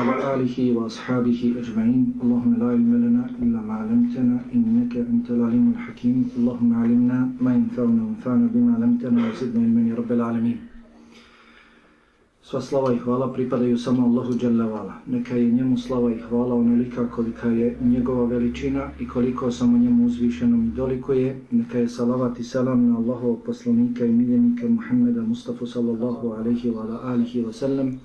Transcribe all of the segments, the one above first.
وعلى آله وأصحابه أجمعين اللهم لا علم لنا إلا ما علمتنا إنك أنت العليم الحكيم اللهم علمنا ما ينفعنا وانفعنا بما علمتنا وزدنا علما يا رب العالمين Sva slava i hvala pripadaju samo Allahu Jalla Vala. Neka je njemu slava i hvala onolika kolika je njegova veličina i koliko samo njemu uzvišenom i doliko je. Neka je salavat i salam na Allahovog poslanika i miljenika Muhammeda Mustafa sallallahu alaihi wa alihi wa sallam na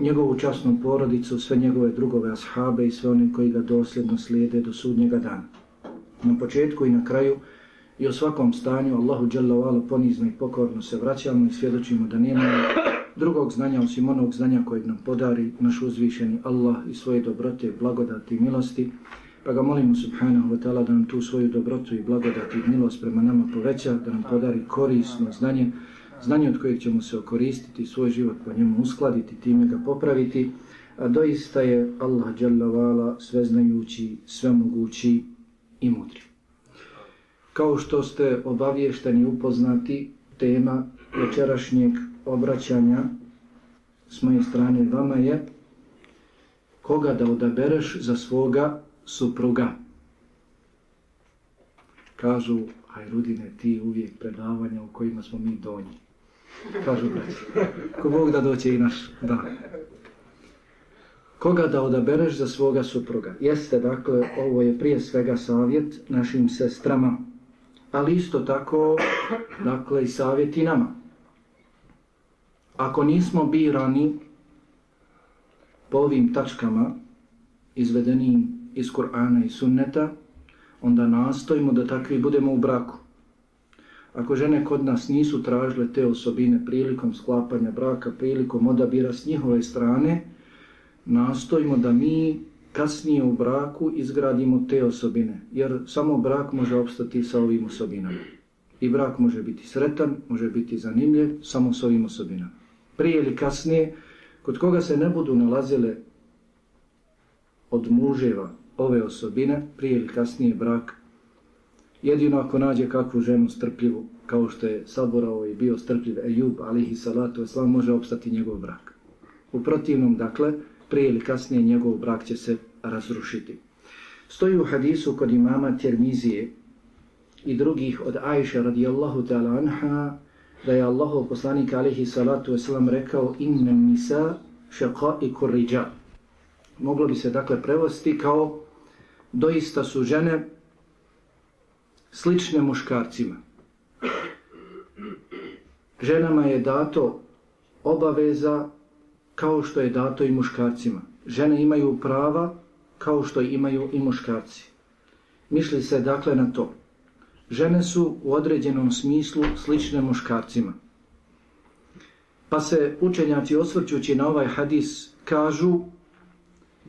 njegovu časnu porodicu, sve njegove drugove ashabe i sve one koji ga dosljedno slijede do sudnjega dana. Na početku i na kraju i u svakom stanju Allahu Jalla ponizno i pokorno se vraćamo i svjedočimo da nema drugog znanja osim onog znanja kojeg nam podari naš uzvišeni Allah i svoje dobrote, blagodati i milosti. Pa ga molimo subhanahu wa ta'ala da nam tu svoju dobrotu i blagodati i milost prema nama poveća, da nam podari korisno znanje, znanje od kojeg ćemo se okoristiti, svoj život po njemu uskladiti, time ga popraviti, a doista je Allah dželavala sveznajući, svemogući i mudri. Kao što ste obavješteni upoznati, tema večerašnjeg obraćanja s moje strane vama je koga da odabereš za svoga supruga. Kažu, aj Rudine, ti uvijek predavanja u kojima smo mi donji. Kažu, braći, ko Bog da doće i naš dan. Koga da odabereš za svoga supruga? Jeste, dakle, ovo je prije svega savjet našim sestrama, ali isto tako, dakle, i savjet i nama ako nismo birani po ovim tačkama izvedenim iz Kur'ana i Sunneta, onda nastojimo da takvi budemo u braku. Ako žene kod nas nisu tražile te osobine prilikom sklapanja braka, prilikom odabira s njihove strane, nastojimo da mi kasnije u braku izgradimo te osobine, jer samo brak može opstati sa ovim osobinama. I brak može biti sretan, može biti zanimljiv samo s ovim osobinama prije ili kasnije, kod koga se ne budu nalazile od muževa ove osobine, prije ili kasnije brak, jedino ako nađe kakvu ženu strpljivu, kao što je Saborao i bio strpljiv Ejub, alihi salatu eslam, može opstati njegov brak. U protivnom, dakle, prije ili kasnije njegov brak će se razrušiti. Stoji u hadisu kod imama Tirmizije i drugih od Ajša radijallahu ta'ala anha, da je Allahov poslanik alihi salatu wasalam rekao inna nisa šeqa i kurriđa. Moglo bi se dakle prevosti kao doista su žene slične muškarcima. Ženama je dato obaveza kao što je dato i muškarcima. Žene imaju prava kao što imaju i muškarci. Mišli se dakle na to žene su u određenom smislu slične muškarcima. Pa se učenjaci osvrćući na ovaj hadis kažu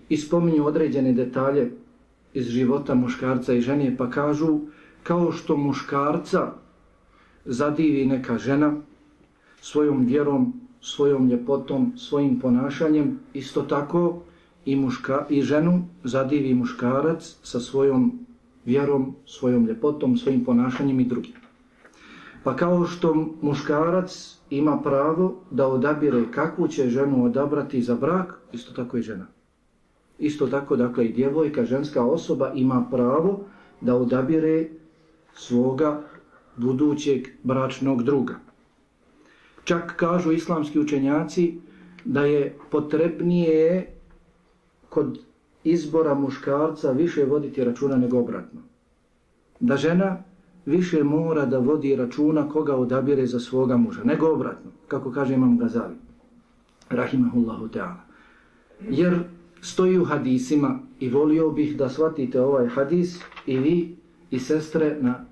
i spominju određene detalje iz života muškarca i žene, pa kažu kao što muškarca zadivi neka žena svojom vjerom, svojom ljepotom, svojim ponašanjem, isto tako i, muška, i ženu zadivi muškarac sa svojom vjerom, svojom ljepotom, svojim ponašanjem i drugim. Pa kao što muškarac ima pravo da odabire kakvu će ženu odabrati za brak, isto tako i žena. Isto tako, dakle, i djevojka, ženska osoba ima pravo da odabire svoga budućeg bračnog druga. Čak kažu islamski učenjaci da je potrebnije kod izbora muškarca više voditi računa nego obratno. Da žena više mora da vodi računa koga odabire za svoga muža, nego obratno, kako kaže imam Gazali, rahimahullahu ta'ala. Jer stoji u hadisima i volio bih da shvatite ovaj hadis i vi i sestre na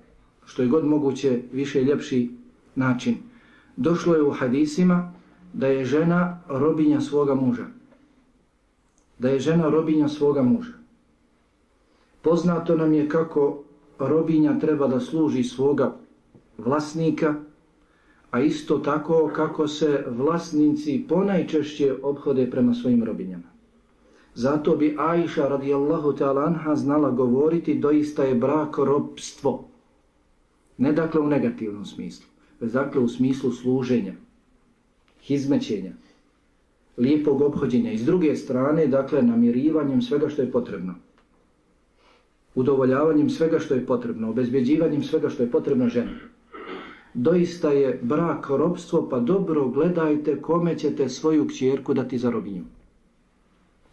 što je god moguće više ljepši način. Došlo je u hadisima da je žena robinja svoga muža da je žena robinja svoga muža. Poznato nam je kako robinja treba da služi svoga vlasnika, a isto tako kako se vlasnici ponajčešće obhode prema svojim robinjama. Zato bi Aisha radijallahu ta'ala anha znala govoriti doista je brak robstvo. Ne dakle u negativnom smislu, već dakle u smislu služenja, hizmećenja, lijepog obhođenja. I s druge strane, dakle, namirivanjem svega što je potrebno. Udovoljavanjem svega što je potrebno, obezbjeđivanjem svega što je potrebno ženi. Doista je brak robstvo, pa dobro gledajte kome ćete svoju kćerku dati za robinju.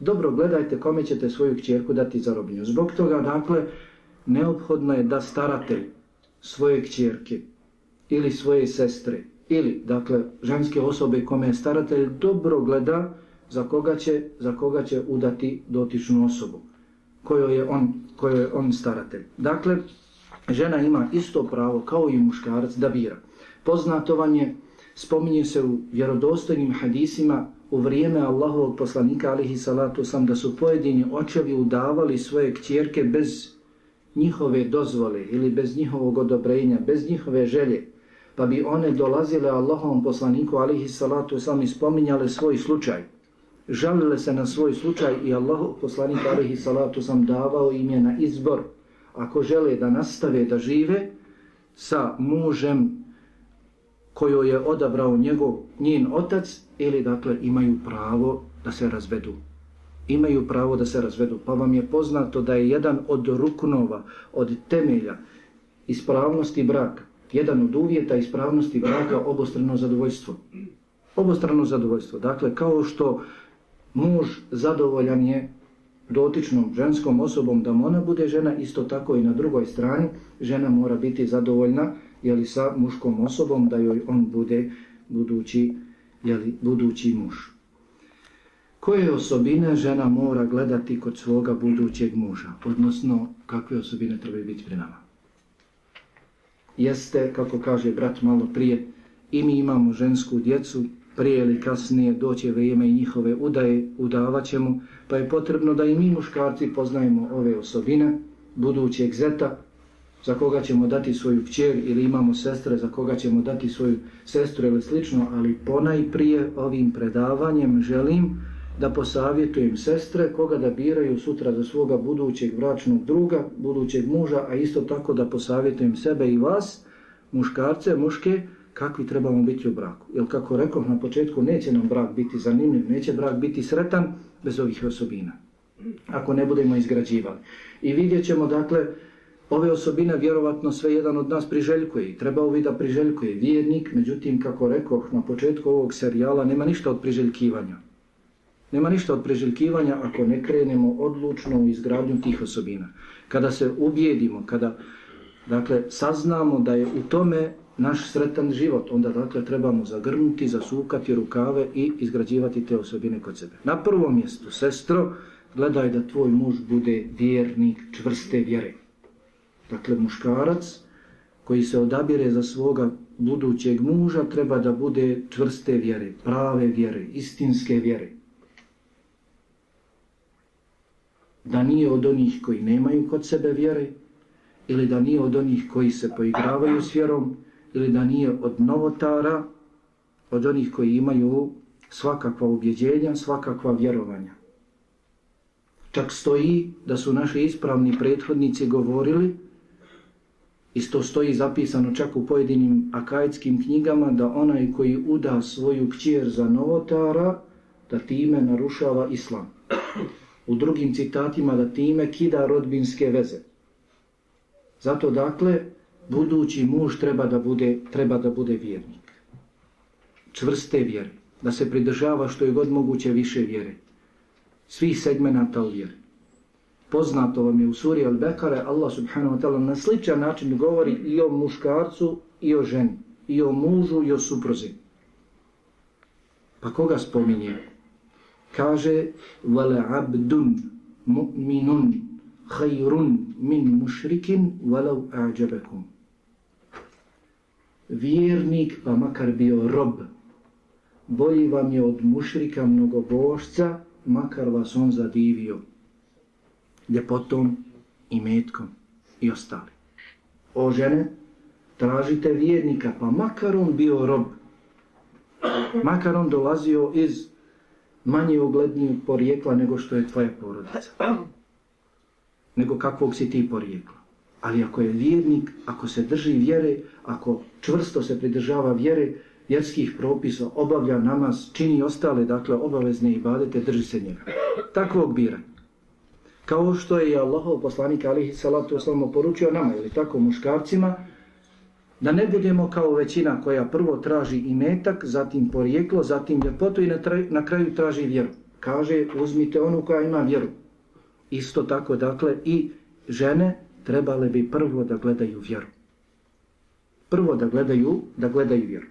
Dobro gledajte kome ćete svoju kćerku dati za robinju. Zbog toga, dakle, neophodno je da starate svoje kćerke ili svoje sestre ili, dakle, ženske osobe kome je staratelj dobro gleda za koga će, za koga će udati dotičnu osobu kojoj je on, kojoj je on staratelj. Dakle, žena ima isto pravo kao i muškarac da bira. Poznato vam je, spominje se u vjerodostojnim hadisima u vrijeme Allahovog poslanika alihi salatu sam da su pojedini očevi udavali svoje kćerke bez njihove dozvole ili bez njihovog odobrenja, bez njihove želje, pa bi one dolazile Allahovom poslaniku alihi salatu sam i spominjale svoj slučaj. Žalile se na svoj slučaj i Allahov poslanik alihi salatu sam davao im je na izbor. Ako žele da nastave da žive sa mužem koju je odabrao njegov njen otac ili dakle imaju pravo da se razvedu. Imaju pravo da se razvedu. Pa vam je poznato da je jedan od ruknova, od temelja ispravnosti braka, jedan od uvjeta ispravnosti braka obostrano zadovoljstvo. Obostrano zadovoljstvo. Dakle, kao što muž zadovoljan je dotičnom ženskom osobom da ona bude žena, isto tako i na drugoj strani žena mora biti zadovoljna jeli, sa muškom osobom da joj on bude budući, jeli, budući muž. Koje osobine žena mora gledati kod svoga budućeg muža? Odnosno, kakve osobine trebaju biti pri nama? Jeste, kako kaže brat malo prije, i mi imamo žensku djecu, prije ili kasnije doće vrijeme i njihove udaje, udavaćemo, pa je potrebno da i mi muškarci poznajemo ove osobine budućeg zeta, za koga ćemo dati svoju kćer ili imamo sestre za koga ćemo dati svoju sestru ili slično, ali ponajprije ovim predavanjem želim da posavjetujem sestre koga da biraju sutra za svoga budućeg bračnog druga, budućeg muža, a isto tako da posavjetujem sebe i vas, muškarce, muške, kakvi trebamo biti u braku. Jer kako rekao na početku, neće nam brak biti zanimljiv, neće brak biti sretan bez ovih osobina, ako ne budemo izgrađivali. I vidjet ćemo, dakle, ove osobine vjerovatno sve jedan od nas priželjkuje i trebao bi da priželjkuje vjernik, međutim, kako rekoh na početku ovog serijala, nema ništa od priželjkivanja. Nema ništa od priželjkivanja ako ne krenemo odlučno u izgradnju tih osobina. Kada se ubijedimo, kada dakle, saznamo da je u tome naš sretan život, onda dakle trebamo zagrnuti, zasukati rukave i izgrađivati te osobine kod sebe. Na prvom mjestu, sestro, gledaj da tvoj muž bude vjernik čvrste vjere dakle muškarac koji se odabire za svoga budućeg muža treba da bude čvrste vjere, prave vjere, istinske vjere. Da nije od onih koji nemaju kod sebe vjere ili da nije od onih koji se poigravaju s vjerom ili da nije od novotara, od onih koji imaju svakakva ubjeđenja, svakakva vjerovanja. Čak stoji da su naši ispravni prethodnici govorili Isto stoji zapisano čak u pojedinim akajskim knjigama da onaj koji uda svoju kćer za novotara, da time narušava islam. U drugim citatima da time kida rodbinske veze. Zato dakle, budući muž treba da bude, treba da bude vjernik. Čvrste vjere. Da se pridržava što je god moguće više vjere. Svih segmenata u vjeri poznato vam je u suri Al-Bekare, Allah subhanahu wa ta'ala na sličan način govori i o muškarcu i o ženi, i o mužu i o suprozi. Pa koga spominje? Kaže, vale abdun mu'minun hajrun min mušrikin walau a'đabekum. Vjernik, pa makar bio rob, bolji vam je od mušrika mnogobošca, makar vas on zadivio ljepotom i metkom i ostali. O žene, tražite vjernika, pa makar on bio rob, makar on dolazio iz manje uglednijeg porijekla nego što je tvoja porodica. Nego kakvog si ti porijekla. Ali ako je vjernik, ako se drži vjere, ako čvrsto se pridržava vjere, vjerskih propisa, obavlja namaz, čini ostale, dakle, obavezne ibadete, drži se njega. Takvog biranja. Kao što je Allahov poslanik alihi salatu oslavno poručio nama, ili tako muškarcima, da ne budemo kao većina koja prvo traži imetak, zatim porijeklo, zatim ljepotu i na, traj, na kraju traži vjeru. Kaže, uzmite onu koja ima vjeru. Isto tako, dakle, i žene trebale bi prvo da gledaju vjeru. Prvo da gledaju, da gledaju vjeru.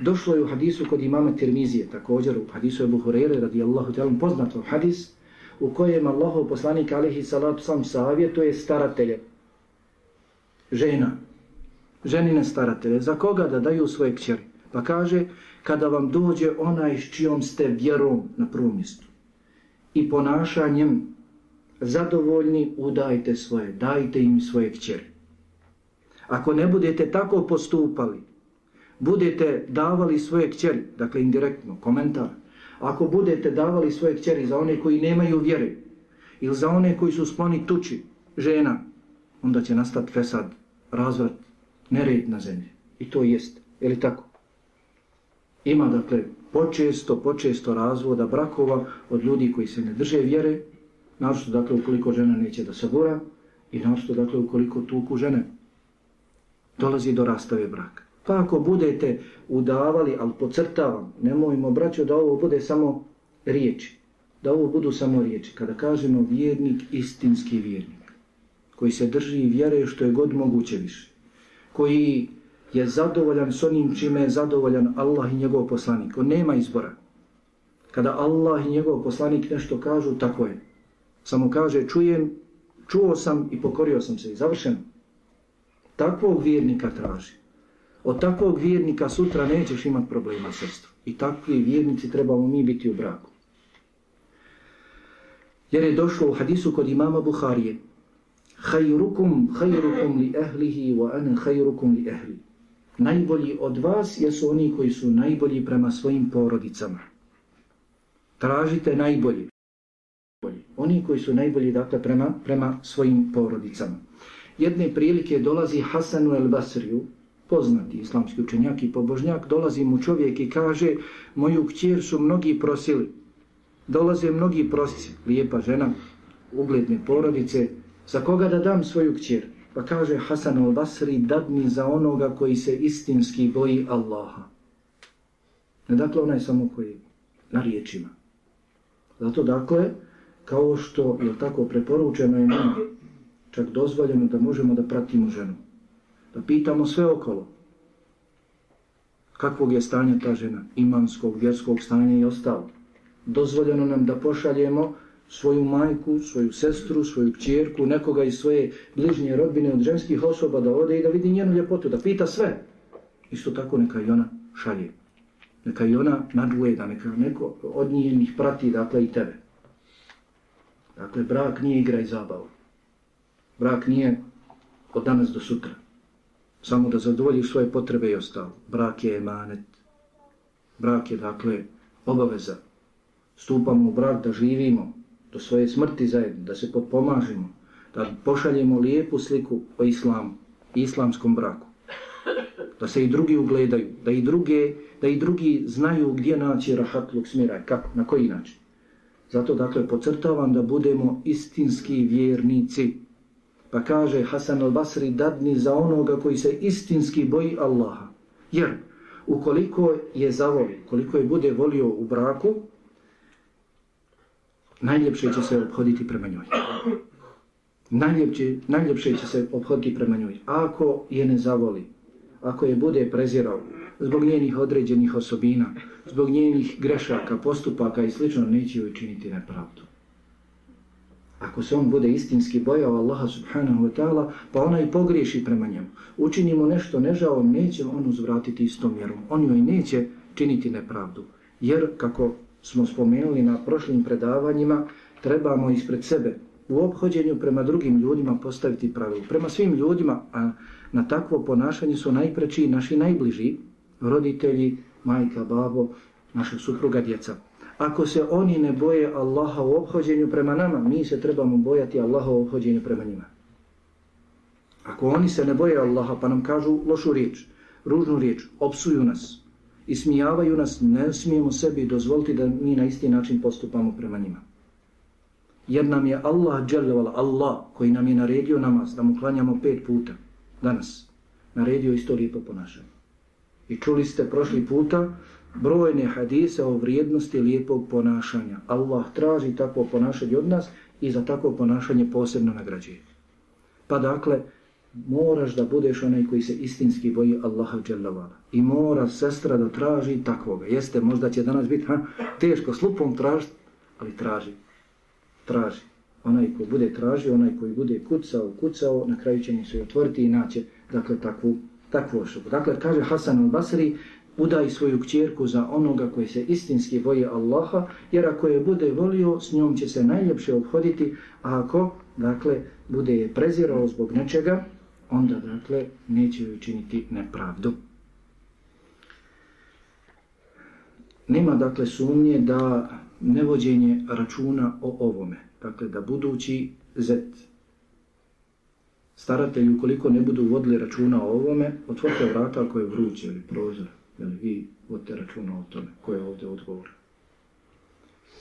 Došlo je u hadisu kod imama Tirmizije, također u hadisu Ebu Hureyre radijallahu ta'ala, poznatom hadis, u kojem Allahov poslanik alihi salatu sam savjetuje staratelje, žena, ženine staratelje, za koga da daju svoje kćeri. Pa kaže, kada vam dođe onaj s čijom ste vjerom na prvom mjestu i ponašanjem zadovoljni, udajte svoje, dajte im svoje kćeri. Ako ne budete tako postupali, budete davali svoje kćeri, dakle indirektno, komentar, ako budete davali svoje kćeri za one koji nemaju vjere ili za one koji su skloni tuči žena, onda će nastati fesad, razvrat, nered na zemlji. I to jest. Je li tako? Ima, dakle, počesto, počesto razvoda brakova od ljudi koji se ne drže vjere, našto, dakle, ukoliko žena neće da se i našto, dakle, ukoliko tuku žene, dolazi do rastave braka. Pa ako budete udavali, ali pocrtavam, nemojmo braćo da ovo bude samo riječi. Da ovo budu samo riječi. Kada kažemo vjernik, istinski vjernik, koji se drži i vjere što je god moguće više, koji je zadovoljan s onim čime je zadovoljan Allah i njegov poslanik. On nema izbora. Kada Allah i njegov poslanik nešto kažu, tako je. Samo kaže, čujem, čuo sam i pokorio sam se i završeno. Takvog vjernika traži. Od takvog vjernika sutra nećeš imati problema srstvu. I takvi vjernici trebamo mi biti u braku. Jer je došlo u hadisu kod imama Buharije. Hayrukum hayrukum li ahlihi wa ana hayrukum li ahli. Najbolji od vas jesu oni koji su najbolji prema svojim porodicama. Tražite najbolji. Oni koji su najbolji dakle prema, prema svojim porodicama. Jedne prilike dolazi Hasanu el Basriju, poznati islamski učenjak i pobožnjak, dolazi mu čovjek i kaže moju kćer su mnogi prosili. Dolaze mnogi prosci, lijepa žena, ugledne porodice, za koga da dam svoju kćer? Pa kaže Hasan al-Basri, dadni za onoga koji se istinski boji Allaha. Ne dakle onaj samo koji na riječima. Zato dakle, kao što je tako preporučeno je nama, čak dozvoljeno da možemo da pratimo ženu da pitamo sve okolo kakvog je stanja ta žena, imanskog, vjerskog stanja i ostalo. Dozvoljeno nam da pošaljemo svoju majku, svoju sestru, svoju kćerku, nekoga iz svoje bližnje rodbine od ženskih osoba da ode i da vidi njenu ljepotu, da pita sve. Isto tako neka i ona šalje. Neka i ona nadgleda, neka neko od njenih prati, dakle i tebe. Dakle, brak nije igra i zabava. Brak nije od danas do sutra samo da zadovoljiš svoje potrebe i ostalo. Brak je emanet. Brak je, dakle, obaveza. Stupamo u brak da živimo do svoje smrti zajedno, da se potpomažimo, da pošaljemo lijepu sliku o islamu, islamskom braku. Da se i drugi ugledaju, da i, druge, da i drugi znaju gdje naći rahatluk smiraj, kako, na koji način. Zato, dakle, pocrtavam da budemo istinski vjernici, Pa kaže Hasan al-Basri dadni za onoga koji se istinski boji Allaha. Jer ukoliko je zavoli, koliko je bude volio u braku, najljepše će se obhoditi prema njoj. Najljepše, najljepše će se obhoditi prema njoj. Ako je ne zavoli, ako je bude prezirao zbog njenih određenih osobina, zbog njenih grešaka, postupaka i slično, neće joj činiti nepravdu ako se on bude istinski bojao Allaha subhanahu wa ta'ala, pa ona i pogriješi prema njemu. Učinimo nešto nežao, neće on uzvratiti istom mjerom. On joj neće činiti nepravdu. Jer, kako smo spomenuli na prošlim predavanjima, trebamo ispred sebe u obhođenju prema drugim ljudima postaviti pravilo. Prema svim ljudima, a na takvo ponašanje su najpreći naši najbliži, roditelji, majka, babo, naša supruga, djeca. Ako se oni ne boje Allaha u obhođenju prema nama, mi se trebamo bojati Allaha u obhođenju prema njima. Ako oni se ne boje Allaha pa nam kažu lošu riječ, ružnu riječ, opsuju nas i smijavaju nas, ne smijemo sebi dozvoliti da mi na isti način postupamo prema njima. Jer nam je Allah, dželjavala, Allah, koji nam je naredio namaz, da mu klanjamo pet puta danas, naredio isto lijepo ponašanje. I čuli ste prošli puta brojne hadise o vrijednosti lijepog ponašanja. Allah traži takvo ponašanje od nas i za takvo ponašanje posebno nagrađuje. Pa dakle, moraš da budeš onaj koji se istinski boji Allaha dželavala. I mora sestra da traži takvoga. Jeste, možda će danas biti ha, teško s lupom tražiti, ali traži. Traži. Onaj koji bude tražio, onaj koji bude kucao, kucao, na kraju će mu se otvoriti i naće dakle, takvu, takvu osobu. Dakle, kaže Hasan al-Basri, udaj svoju kćerku za onoga koji se istinski boji Allaha, jer ako je bude volio, s njom će se najljepše obhoditi, a ako, dakle, bude je prezirao zbog nečega, onda dakle neće joj činiti nepravdu. Nema dakle sumnje da nevođenje računa o ovome, dakle da budući zet staratelji ukoliko ne budu vodili računa o ovome, otvorite vrata ako je vruće ili prozor, Jel vi vodite računa o tome, ko je ovdje odgovor.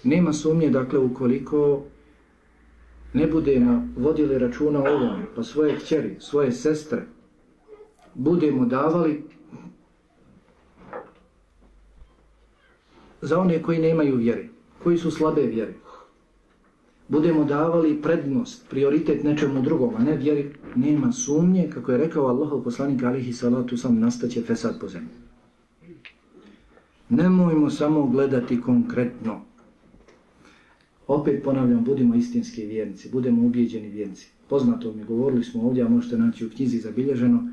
Nema sumnje dakle ukoliko ne budemo vodili računa o ovom, pa svoje kćeri, svoje sestre, budemo davali za one koji nemaju vjere, koji su slabe vjere. Budemo davali prednost, prioritet nečemu drugom, a ne vjeri, nema sumnje, kako je rekao Allahov poslanik alihi salatu sam, nastaće fesad po zemlji. Nemojmo samo gledati konkretno, Opet ponavljam, budimo istinski vjernici, budemo ubijeđeni vjernici. Poznato mi, govorili smo ovdje, a možete naći u knjizi zabilježeno,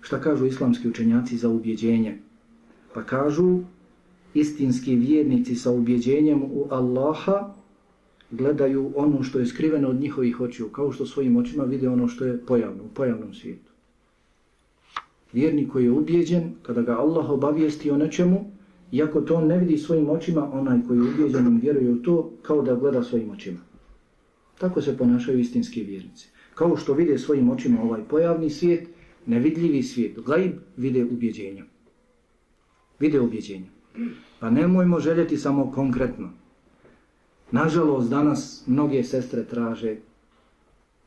šta kažu islamski učenjaci za ubjeđenje. Pa kažu, istinski vjernici sa ubjeđenjem u Allaha gledaju ono što je skriveno od njihovih očiju, kao što svojim očima vide ono što je pojavno, u pojavnom svijetu. Vjernik koji je ubjeđen, kada ga Allah obavijesti o nečemu, Iako to on ne vidi svojim očima, onaj koji je ubijeđen vjeruje u to, kao da gleda svojim očima. Tako se ponašaju istinski vjernici. Kao što vide svojim očima ovaj pojavni svijet, nevidljivi svijet, gaib vide ubjeđenja. Vide ubjeđenja. Pa nemojmo željeti samo konkretno. Nažalost, danas mnoge sestre traže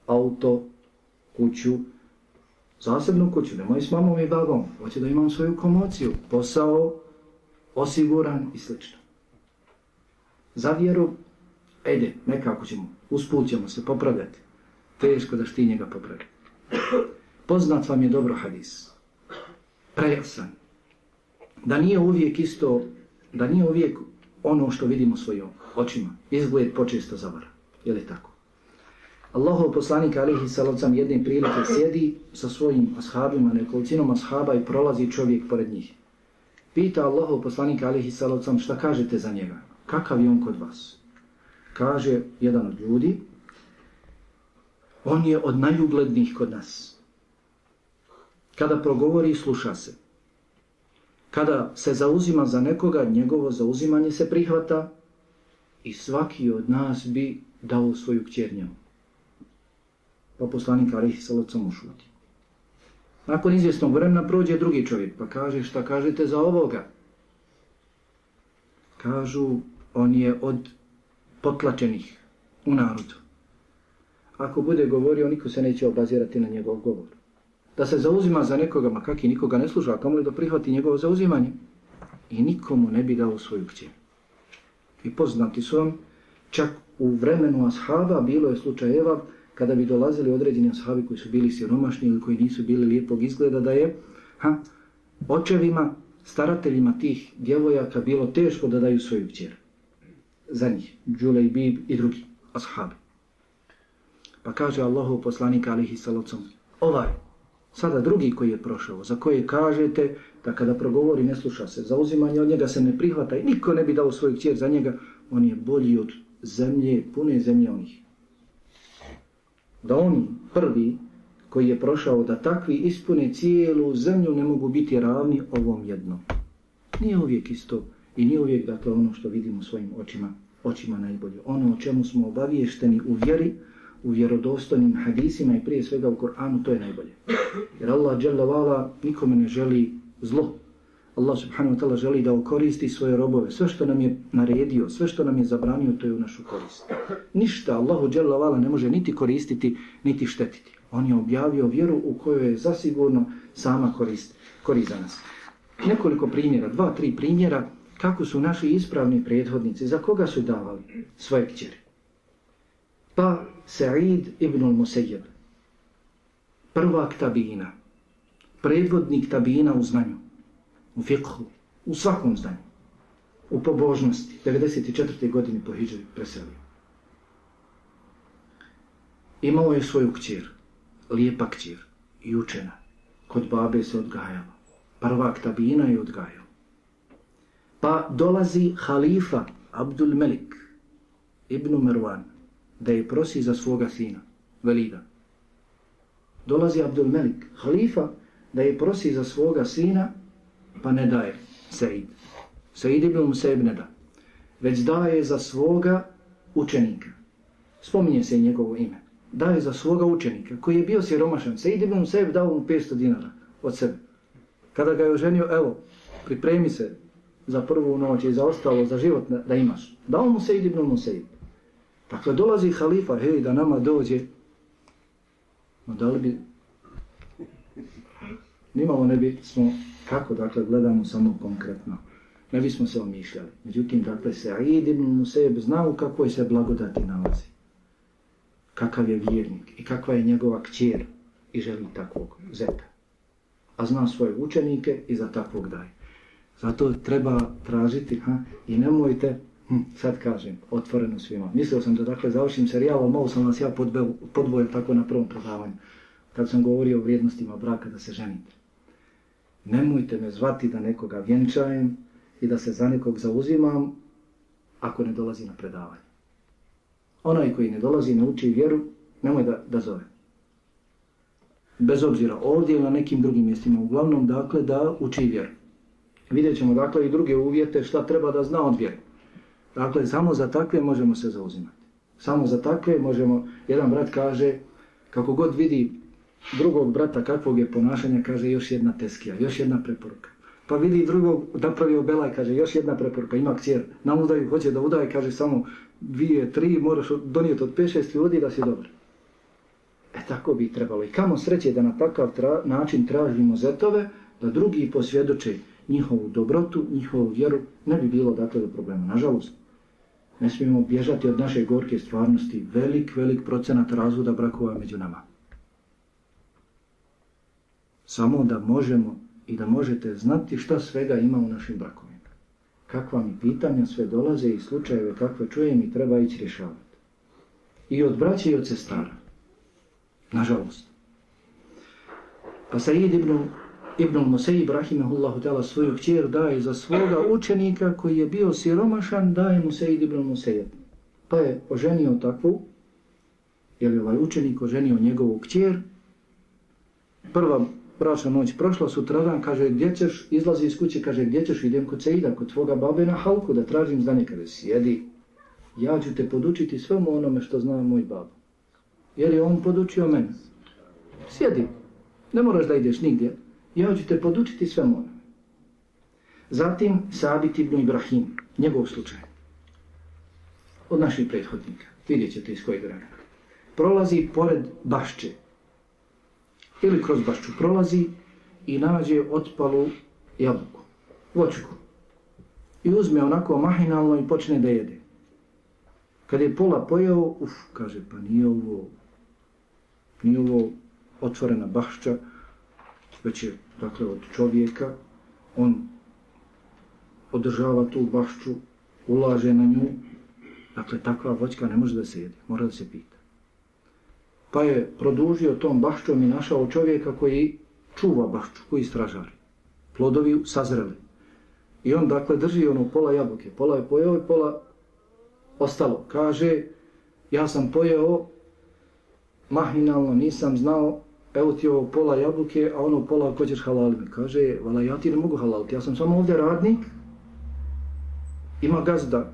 auto, kuću, zasebnu kuću, nemoj s mamom i babom, hoće da imam svoju komociju, posao, osiguran i slično. Za vjeru, ejde, nekako ćemo, usput ćemo se popravljati. Teško da šti njega popravi. Poznat vam je dobro hadis. Prejasan. Da nije uvijek isto, da nije uvijek ono što vidimo svojim očima. Izgled počesto zavara. Je li tako? Allahov poslanik alihi salacam jedne prilike sjedi sa svojim ashabima, nekolicinom ashaba i prolazi čovjek pored njih. Pita Allahov poslanik alihi salavcam šta kažete za njega? Kakav je on kod vas? Kaže jedan od ljudi, on je od najuglednijih kod nas. Kada progovori, sluša se. Kada se zauzima za nekoga, njegovo zauzimanje se prihvata i svaki od nas bi dao svoju kćernju. Pa poslanik alihi salavcam ušuti. Nakon izvjesnog vremena prođe drugi čovjek, pa kaže šta kažete za ovoga? Kažu, on je od potlačenih u narodu. Ako bude govorio, niko se neće obazirati na njegov govor. Da se zauzima za nekoga, ma kak i nikoga ne služa, kamo li da prihvati njegovo zauzimanje? I nikomu ne bi dao svoju kćer. I poznati su vam, čak u vremenu ashaba bilo je slučajeva kada bi dolazili određeni ashabi koji su bili siromašni ili koji nisu bili lijepog izgleda, da je ha, očevima, starateljima tih djevojaka bilo teško da daju svoju kćer. Za njih, Džule i Bib i drugi ashabi. Pa kaže Allahu poslanika alihi salocom, ovaj, sada drugi koji je prošao, za koje kažete da kada progovori ne sluša se, zauzimanje od njega se ne prihvata i niko ne bi dao svoju kćer za njega, on je bolji od zemlje, pune zemlje onih da oni prvi koji je prošao da takvi ispune cijelu zemlju ne mogu biti ravni ovom jednom. Nije uvijek isto i nije uvijek dakle ono što vidimo svojim očima, očima najbolje. Ono o čemu smo obaviješteni u vjeri, u vjerodostojnim hadisima i prije svega u Koranu, to je najbolje. Jer Allah dželle nikome ne želi zlo. Allah subhanahu wa ta'ala želi da okoristi svoje robove. Sve što nam je naredio, sve što nam je zabranio, to je u našu korist. Ništa Allahu dželavala ne može niti koristiti, niti štetiti. On je objavio vjeru u kojoj je zasigurno sama korist, korist za nas. Nekoliko primjera, dva, tri primjera, kako su naši ispravni prethodnici, za koga su davali svoje kćeri. Pa Sa'id ibn al-Musayyib, prvak tabina, predvodnik tabina u znanju, u fiqhu, u svakom zdanju, u pobožnosti, 94. godine po Hidžari preselio. Imao je svoju kćer, lijepa kćer i učena. Kod babe se odgajala. Prvak tabina je odgajao. Pa dolazi halifa Abdul Melik ibn Merwan da je prosi za svoga sina, Velida. Dolazi Abdul Melik, halifa, da je prosi za svoga sina, pa ne daje Said. Said ibn Musaib ne da. Već daje za svoga učenika. Spominje se njegovo ime daje za svoga učenika, koji je bio siromašan. Said ibn Musaib dao mu 500 dinara od sebe. Kada ga je oženio, evo, pripremi se za prvu noć i za ostalo, za život da imaš. Dao mu Said ibn Musaib. Dakle, dolazi halifa, hej, da nama dođe. No, da li bi... Nimalo ne bi smo, kako, dakle, gledamo samo konkretno. Ne bismo se omišljali. Međutim, dakle, Sa'id ibn Musejeb znao u kakvoj se blagodati nalazi kakav je vjernik i kakva je njegova kćer i želi takvog zeta. A zna svoje učenike i za takvog daje. Zato treba tražiti ha, i nemojte, hm, sad kažem, otvoreno svima. Mislio sam da dakle završim serijal, ali malo sam vas ja podvojio tako na prvom predavanju. Kad sam govorio o vrijednostima braka da se ženite. Nemojte me zvati da nekoga vjenčajem i da se za nekog zauzimam ako ne dolazi na predavanje onaj koji ne dolazi, ne uči vjeru, nemoj da, da zove. Bez obzira, ovdje ili na nekim drugim mjestima, uglavnom, dakle, da uči vjeru. Vidjet ćemo, dakle, i druge uvjete šta treba da zna od vjeru. Dakle, samo za takve možemo se zauzimati. Samo za takve možemo, jedan brat kaže, kako god vidi drugog brata kakvog je ponašanja, kaže još jedna teskija, još jedna preporuka. Pa vidi drugog, napravio belaj, kaže još jedna preporuka, ima kćer, na udaju, hoće da udaje, kaže samo dvije, tri, moraš donijeti od 5-6 ljudi da si dobar. E tako bi trebalo. I kamo sreće da na takav tra način tražimo zetove, da drugi posvjedoče njihovu dobrotu, njihovu vjeru, ne bi bilo dakle do problema. Nažalost, ne smijemo bježati od naše gorke stvarnosti. Velik, velik procenat razvoda brakova među nama. Samo da možemo i da možete znati šta svega ima u našim brakovima kakva mi pitanja sve dolaze i slučajeve kakve čujem i treba ići rješavati. I od braća i od sestara. Nažalost. Pa Said ibn, ibn Musej rahimahullahu ta'ala, svoju kćer daje za svoga učenika koji je bio siromašan, daje mu Said ibn Musej. Pa je oženio takvu, jer je ovaj učenik oženio njegovu kćer. Prva bračna noć prošla, sutradan, kaže, gdje ćeš, izlazi iz kuće, kaže, gdje ćeš, idem kod Seida, kod tvoga babe na halku, da tražim za kaže, sjedi, ja ću te podučiti svemu onome što zna moj babo. Jer je on podučio mene. Sjedi, ne moraš da ideš nigdje, ja ću te podučiti svemu onome. Zatim, Sabit ibn Ibrahim, njegov slučaj, od naših prethodnika, vidjet ćete iz kojeg vremena, prolazi pored bašče, ili kroz bašću prolazi i nađe otpalu jabuku, voćku. I uzme onako mahinalno i počne da jede. Kad je pola pojeo, uf, kaže, pa nije ovo, nije ovo otvorena bašća, već je, dakle, od čovjeka, on održava tu bašću, ulaže na nju, dakle, takva voćka ne može da se jede, mora da se pita pa je produžio tom bašćom i našao čovjeka koji čuva bašću, koji stražari. Plodovi sazreli. I on dakle drži ono pola jabuke, pola je pojeo i pola ostalo. Kaže, ja sam pojeo mahinalno nisam znao, evo ti ovo pola jabuke, a ono pola ako ćeš halaliti. Kaže, vala ja ti ne mogu halaliti, ja sam samo ovdje radnik, ima gazda,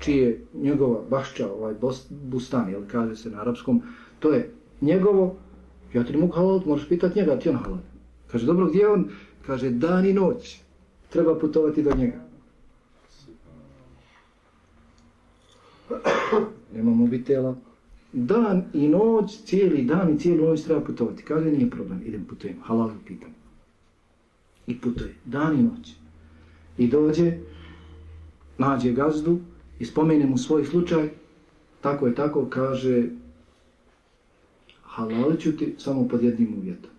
čije njegova bašća, ovaj bustan, jel kaže se na arapskom, to je njegovo, ja ti ne mogu halal, moraš pitati njega, ti on halal. Kaže, dobro, gdje je on? Kaže, dan i noć, treba putovati do njega. Nema mobitela. Dan i noć, cijeli dan i cijelu noć treba putovati. Kaže, nije problem, idem putujem, halal pitam. I putuje, dan i noć. I dođe, nađe gazdu i spomene mu svoj slučaj, tako je tako, kaže, halalit ću ti samo pod jednim uvjetom.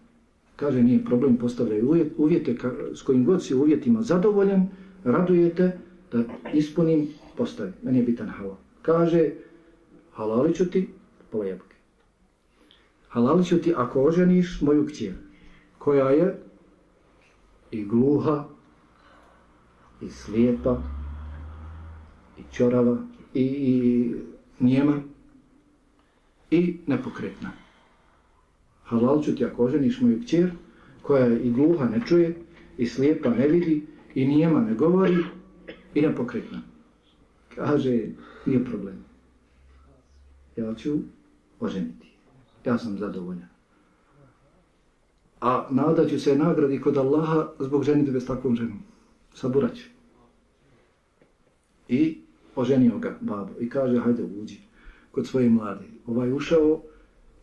Kaže, nije problem, postavljaju uvjet, uvjete ka, s kojim god si uvjetima zadovoljan, radujete da ispunim, postavi. Meni je bitan halal. Kaže, halalit ću ti pola. Halalit ću ti ako oženiš moju kćer, koja je i gluha, i slijepa, i čorava, i, i njema, i nepokretna. Halal ću ti ako oženiš moju kćer, koja je i gluha ne čuje, i slijepa ne vidi, i nijema ne govori, i nepokretna. Kaže, nije problem. Ja ću oženiti. Ja sam zadovoljan. A nadaću se nagradi kod Allaha zbog ženitve s takvom ženom. Saburaću. I oženio ga babo i kaže hajde uđi kod svoje mlade. Ovaj ušao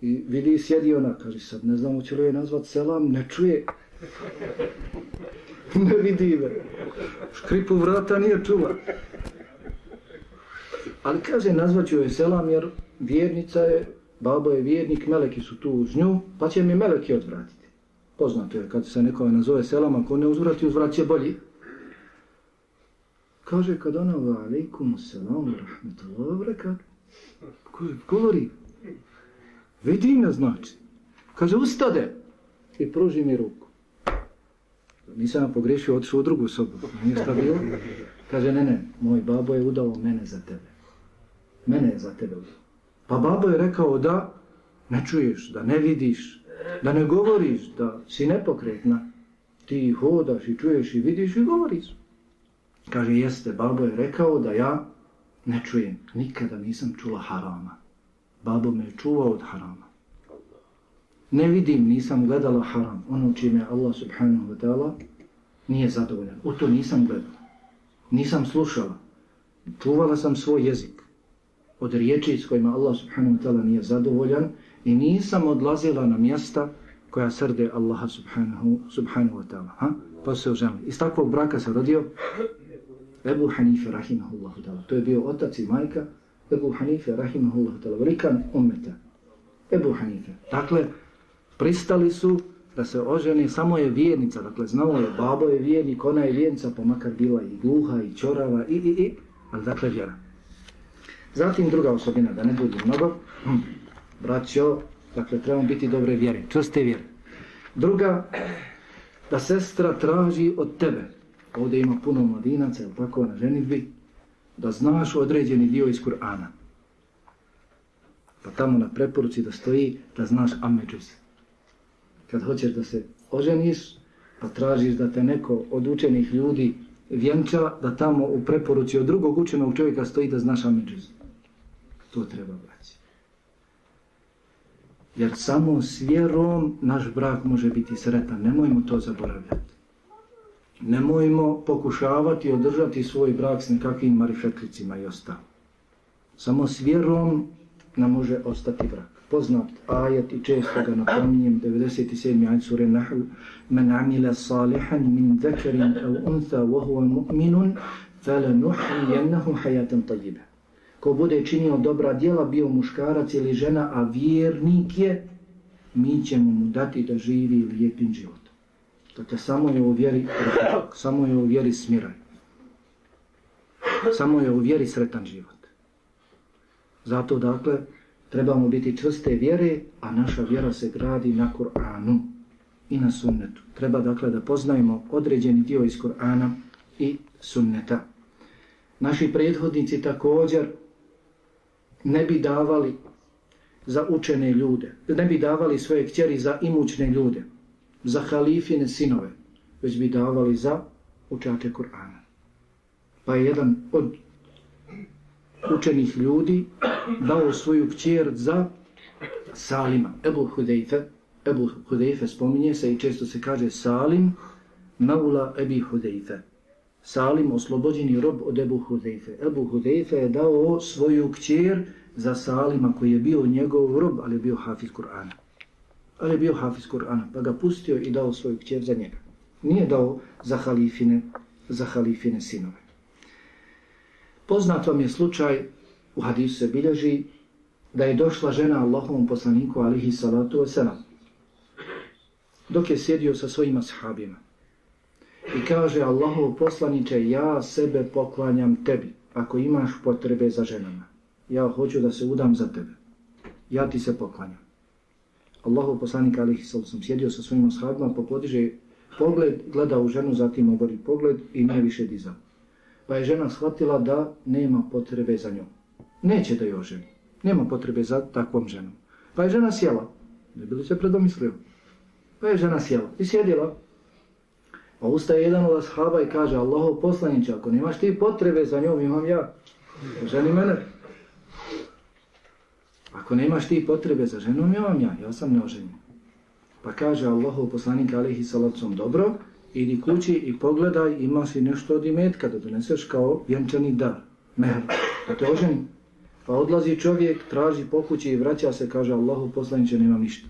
i vidi sjedi ona, kaže sad ne znam hoće li je nazvat selam, ne čuje. ne vidi me. Škripu vrata nije čula. Ali kaže nazvat ću je selam jer vjernica je, babo je vjernik, meleki su tu uz nju, pa će mi meleki odvratiti. Poznato je kad se nekome nazove selam, ako ne uzvrati, uzvrat će bolji. Kaže, kad ona va alaikum selam, rahmetullah, wabarakatuh, govori, vidi me znači. Kaže, ustade i pruži mi ruku. Nisam ja pogrešio, otišao u drugu sobu, nije šta bilo. Kaže, ne, ne, moj babo je udao mene za tebe. Mene je za tebe udao. Pa babo je rekao da ne čuješ, da ne vidiš, da ne govoriš, da si nepokretna. Ti hodaš i čuješ i vidiš i govoriš. Kaže, jeste, babo je rekao da ja ne čujem. Nikada nisam čula harama. Babo me čuvao od harama. Ne vidim, nisam gledala haram. Ono čime Allah subhanahu wa ta'ala nije zadovoljan. U to nisam gledala. Nisam slušala. Čuvala sam svoj jezik od riječi s kojima Allah subhanahu wa ta'ala nije zadovoljan i nisam odlazila na mjesta koja srde Allaha subhanahu, subhanahu wa ta'ala. Ha? Pa se oželi. Iz takvog braka se rodio Ebu Hanife rahimahullahu ta'ala. To je bio otac i majka Ebu Hanife rahimahullah, ta'ala. Velikan ummeta. Ebu Hanife. Dakle, pristali su da se oženi, samo je vjernica, dakle, znao je, babo je vjernik, ona je vjernica, pa makar bila i gluha, i čorava, i, i, i, ali dakle, vjera. Zatim druga osobina, da ne budu mnogo, hm, braćo, dakle, trebamo biti dobre vjere, čvrste vjere. Druga, da sestra traži od tebe, ovdje ima puno mladinaca, ili tako, na ženitbi, da znaš određeni dio iz Kur'ana. Pa tamo na preporuci da stoji da znaš ameđuz. Kad hoćeš da se oženiš, pa tražiš da te neko od učenih ljudi vjenča, da tamo u preporuci od drugog učenog čovjeka stoji da znaš ameđuz. To treba braći. Jer samo s vjerom naš brak može biti sretan. Nemojmo to zaboravljati. Nemojmo pokušavati održati svoj brak s nekakvim marifetlicima i ostalo. Samo s vjerom nam može ostati brak. Poznat ajet i često ga napominjem, 97. ajet sura Nahl, Men amila salihan min zekerin au untha wa huwa mu'minun, fele nuhri jennahu hayatan tajiba. Ko bude činio dobra djela, bio muškarac ili žena, a vjernik je, mi ćemo mu dati da živi lijepim životom. Dakle, samo je u vjeri, samo je u vjeri smiran. Samo je u vjeri sretan život. Zato, dakle, trebamo biti čvrste vjere, a naša vjera se gradi na Kur'anu i na sunnetu. Treba, dakle, da poznajemo određeni dio iz Kur'ana i sunneta. Naši prethodnici također ne bi davali za učene ljude, ne bi davali svoje kćeri za imućne ljude, za halifine sinove, već bi davali za učake Kur'ana. Pa je jedan od učenih ljudi dao svoju kćer za Salima, Ebu Hudejfe, Ebu Hudejfe spominje se i često se kaže Salim, Maula Ebi Hudejfe. Salim, oslobođeni rob od Ebu Hudejfe. Ebu Hudejfe je dao svoju kćer za Salima koji je bio njegov rob, ali je bio hafiz Kur'ana. Ali je bio hafiz Kur'ana, pa ga pustio i dao svoju kćer za njega. Nije dao za halifine, za halifine sinove. Poznat vam je slučaj, u hadisu se bilježi, da je došla žena Allahovom poslaniku alihi salatu wasalam, dok je sjedio sa svojima sahabima. I kaže Allahov poslaniče, ja sebe poklanjam tebi, ako imaš potrebe za ženama. Ja hoću da se udam za tebe. Ja ti se poklanjam. Allahov poslanik alihi sallam sjedio sa svojim ashabima, popodiže pogled, gleda u ženu, zatim obori pogled i nije više dizao. Pa je žena shvatila da nema potrebe za njom. Neće da joj ženi. Nema potrebe za takvom ženom. Pa je žena sjela. Ne bili se predomislio? Pa je žena sjela i sjedila. Pa ustaje jedan od ashaba i kaže Allahov poslaniće, ako nemaš ti potrebe za njom, imam ja. Ženi mene. Ako nemaš ti potrebe za ženom, imam ja. Ja sam neoženjen. Pa kaže Allahov poslanik alihi salacom, dobro, idi kući i pogledaj, imaš li nešto od imetka da doneseš kao vjenčani dar. Mehr. Da te oženim. Pa odlazi čovjek, traži po kući i vraća se, kaže Allahov poslaniće, nemam ništa.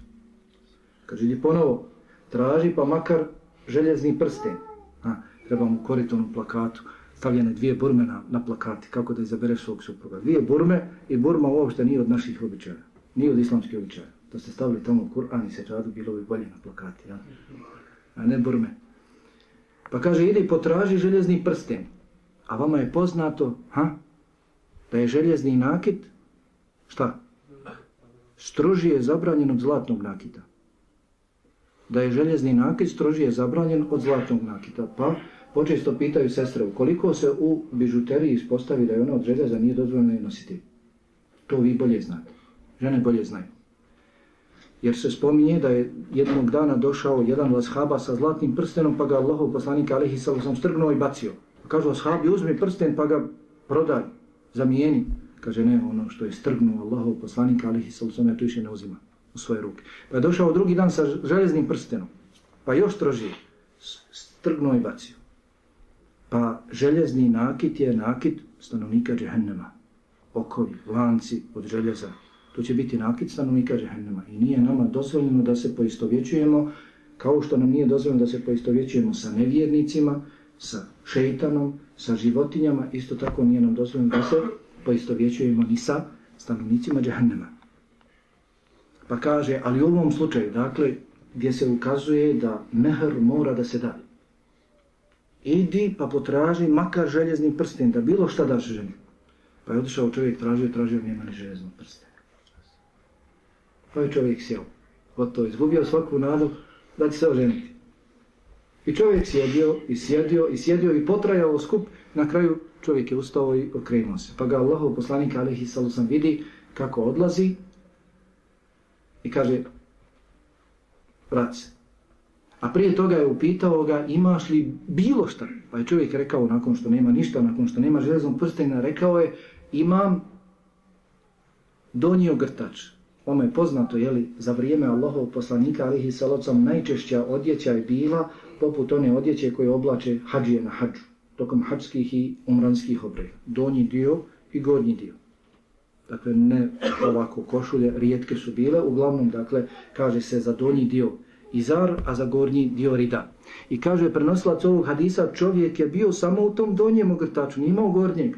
Kaže, idi ponovo, traži pa makar željezni prsten. Ha, treba mu koritonu plakatu, stavljene dvije burme na, na plakati, kako da izabereš svog supruga. Dvije burme i burma uopšte nije od naših običaja, nije od islamskih običaja. Da ste stavili tamo Kur'an i sečadu, bilo bi bolje na plakati, ja? a ne burme. Pa kaže, idi potraži željezni prsten. A vama je poznato, ha, da je željezni nakit, šta? Strožije zabranjen od zlatnog nakita. Da je željezni nakit strožije zabranjen od zlatnog nakita. Pa počesto pitaju sestre, koliko se u bižuteriji ispostavi da je ona od željeza nije dozvoljena nositi. To vi bolje znate. Žene bolje znaju. Jer se spominje da je jednog dana došao jedan od sa zlatnim prstenom, pa ga Allahov poslanik alihi sallam strgnuo i bacio. Pa kažu ashabi, uzmi prsten pa ga prodaj zamijeni. Kaže, ne, ono što je strgnuo Allahov poslanika, ali ja to više ne uzima u svoje ruke. Pa je došao drugi dan sa železnim prstenom, pa još strožije, strgnuo i bacio. Pa željezni nakit je nakit stanovnika džehennema. Okovi, lanci od željeza. To će biti nakit stanovnika džehennema. I nije nama dozvoljeno da se poistovjećujemo, kao što nam nije dozvoljeno da se poistovjećujemo sa nevjernicima, sa šeitanom, sa životinjama, isto tako nije nam dozvoljeno da se poistovjećujemo ni sa stanovnicima džehennema. Pa kaže, ali u ovom slučaju, dakle, gdje se ukazuje da mehr mora da se da. Idi pa potraži makar željezni prsten, da bilo šta daš ženi. Pa je otišao čovjek, tražio, tražio, nema ni željeznog prsten. Pa je čovjek sjel. Gotovo, izgubio svaku nadu da će se oženiti. I čovjek sjedio i sjedio i sjedio i potrajao skup. Na kraju čovjek je ustao i okrenuo se. Pa ga Allahov poslanik Alihi Salusan vidi kako odlazi i kaže vrati se. A prije toga je upitao ga imaš li bilo šta? Pa je čovjek rekao nakon što nema ništa, nakon što nema železnog prstena, rekao je imam donio grtač. Ono je poznato, jeli, za vrijeme Allahov poslanika, alihi salocom, najčešća odjeća je bila poput one odjeće koje oblače hađije na hađu, tokom hađskih i umranskih obrega. Donji dio i gornji dio. Dakle, ne ovako košulje, rijetke su bile, uglavnom, dakle, kaže se za donji dio izar, a za gornji dio rida. I kaže, prenosilac ovog hadisa, čovjek je bio samo u tom donjem ogrtaču, nije imao gornjeg.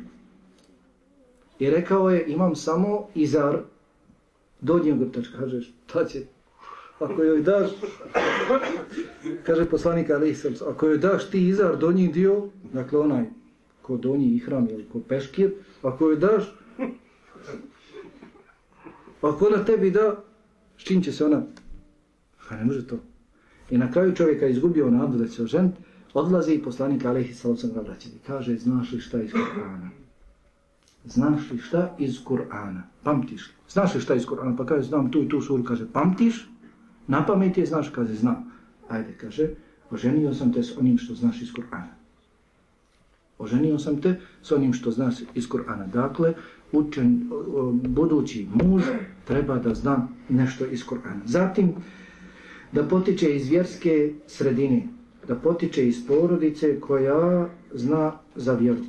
I rekao je, imam samo izar, donji ogrtač, kažeš, šta će ako joj daš, kaže poslanik Ali Isams, ako joj daš ti izar donji dio, dakle onaj ko donji ihram ili ko peškir, ako joj daš, ako ona tebi da, s čim će se ona? Pa ne može to. I na kraju čovjeka izgubio nadu da će ožen, odlazi i poslanik Alehi Isams ga vraća i kaže, znaš li šta iz Kur'ana? znaš li šta iz Kur'ana? Pamtiš li? Znaš li šta iz Kur'ana? Pa kaže, znam tu i tu suru, kaže, pamtiš? Na pamet je, znaš, kaže, znam. Ajde, kaže, oženio sam te s onim što znaš iz Kur'ana. Oženio sam te s onim što znaš iz Kur'ana. Dakle, učen, budući muž treba da zna nešto iz Kur'ana. Zatim, da potiče iz vjerske sredine, da potiče iz porodice koja zna za vjeru.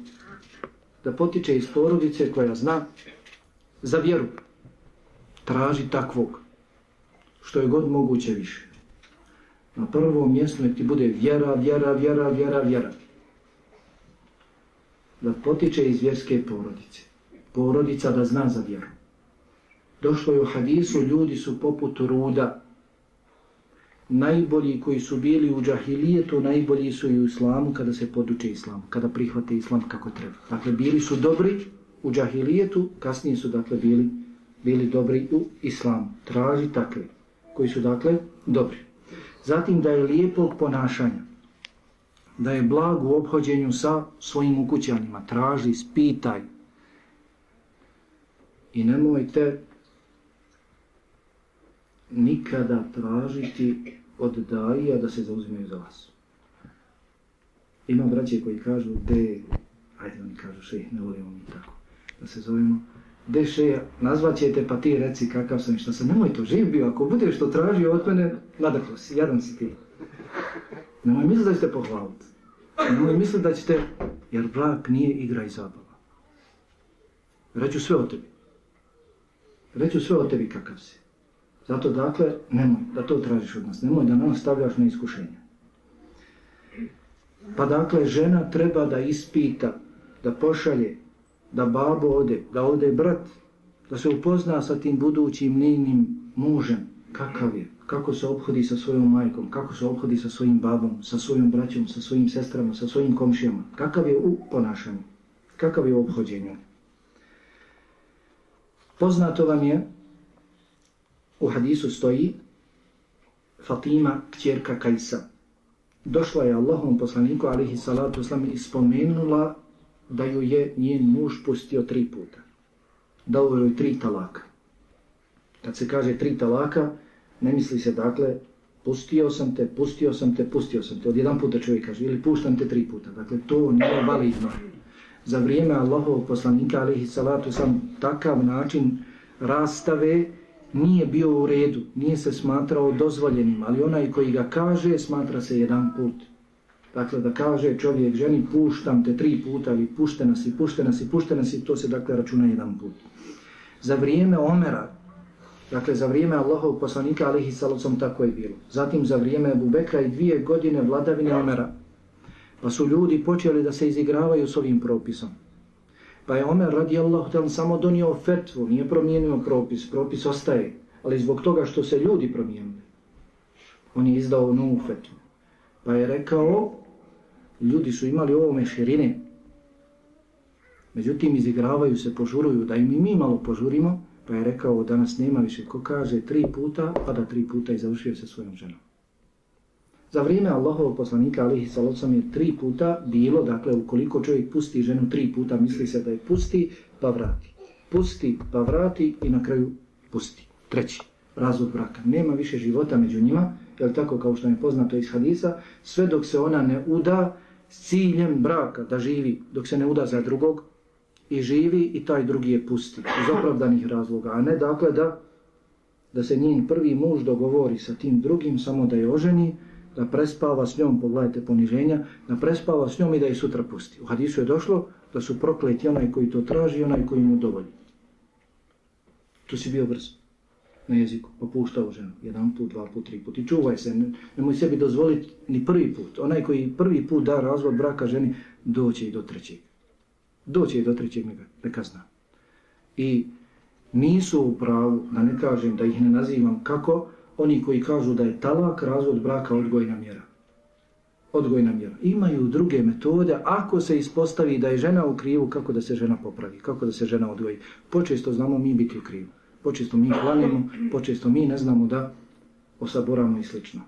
Da potiče iz porodice koja zna za vjeru. Traži takvog, što je god moguće više. Na prvom mjestu ti bude vjera, vjera, vjera, vjera, vjera. Da potiče iz vjerske porodice. Porodica da zna za vjeru. Došlo je u hadisu, ljudi su poput ruda, najbolji koji su bili u džahilijetu, najbolji su i u islamu kada se poduče islam, kada prihvate islam kako treba. Dakle, bili su dobri u džahilijetu, kasnije su dakle bili, bili dobri u islamu. Traži takve koji su dakle dobri. Zatim da je lijepog ponašanja, da je blag u obhođenju sa svojim ukućanima, traži, spitaj. I nemojte nikada tražiti od daija da se zauzimaju za vas. Ima braće koji kažu, de, ajde oni kažu še, ne volimo mi tako, da se zovemo, de še, nazvat ćete pa ti reci kakav sam i šta sam, nemoj to, živ bio, ako budeš što tražio od mene, nadaklo si, jadan si ti. Nemoj misli da ćete pohvaliti. Nemoj misli da ćete, jer brak nije igra i zabava. Reću sve o tebi. Reću sve o tebi kakav si. Zato dakle, nemoj da to tražiš od nas, nemoj da nas stavljaš na iskušenje. Pa dakle, žena treba da ispita, da pošalje, da babo ode, da ode brat, da se upozna sa tim budućim njenim mužem, kakav je, kako se obhodi sa svojom majkom, kako se obhodi sa svojim babom, sa svojom braćom, sa svojim sestrama, sa svojim komšijama, kakav je u ponašanju, kakav je u obhođenju. Poznato vam je U hadisu stoji Fatima, kćerka Kajsa. Došla je Allahom poslaniku, alihi salatu islam, i spomenula da ju je njen muž pustio tri puta. Dao joj tri talaka. Kad se kaže tri talaka, ne misli se dakle, pustio sam te, pustio sam te, pustio sam te. Od jedan puta čovjek kaže, ili puštam te tri puta. Dakle, to nije validno. Za vrijeme Allahovog poslanika, alihi salatu islam, takav način rastave, nije bio u redu, nije se smatrao dozvoljenim, ali onaj koji ga kaže, smatra se jedan put. Dakle, da kaže čovjek ženi, puštam te tri puta, ili puštena si, puštena si, puštena si, to se dakle računa jedan put. Za vrijeme Omera, dakle za vrijeme Allahov poslanika, alihi salocom, tako je bilo. Zatim za vrijeme Bubekra i dvije godine vladavine Omera, pa su ljudi počeli da se izigravaju s ovim propisom. Pa je Omer radijallahu ta'ala samo donio fetvu, nije promijenio propis, propis ostaje, ali zbog toga što se ljudi promijenili. On je izdao novu fetvu. Pa je rekao, ljudi su imali ovome širine, međutim izigravaju se, požuruju, da im i mi malo požurimo, pa je rekao, danas nema više, ko kaže tri puta, pa da tri puta i završio se svojom ženom. Za vrijeme Allahovog poslanika alihi salocam je tri puta bilo, dakle ukoliko čovjek pusti ženu tri puta, misli se da je pusti pa vrati. Pusti pa vrati i na kraju pusti. Treći, razvod braka. Nema više života među njima, je tako kao što je poznato iz hadisa, sve dok se ona ne uda s ciljem braka da živi, dok se ne uda za drugog i živi i taj drugi je pusti iz opravdanih razloga, a ne dakle da da se njen prvi muž dogovori sa tim drugim samo da je oženi, da prespava s njom, pogledajte poniženja, da prespava s njom i da je sutra pusti. U hadisu je došlo da su prokleti onaj koji to traži i onaj koji mu dovolji. Tu si bio brz na jeziku, pa puštao ženu, jedan put, dva put, tri put i čuvaj se, ne, nemoj sebi dozvoliti ni prvi put. Onaj koji prvi put da razvod braka ženi, doće i do trećeg. Doće i do trećeg, neka, neka zna. I nisu u pravu, da ne kažem, da ih ne nazivam kako, oni koji kažu da je talak razvod braka odgojna mjera. Odgojna mjera. Imaju druge metode ako se ispostavi da je žena u krivu, kako da se žena popravi, kako da se žena odgoji. Počesto znamo mi biti u krivu. Počesto mi planimo, počesto mi ne znamo da osaboramo i slično.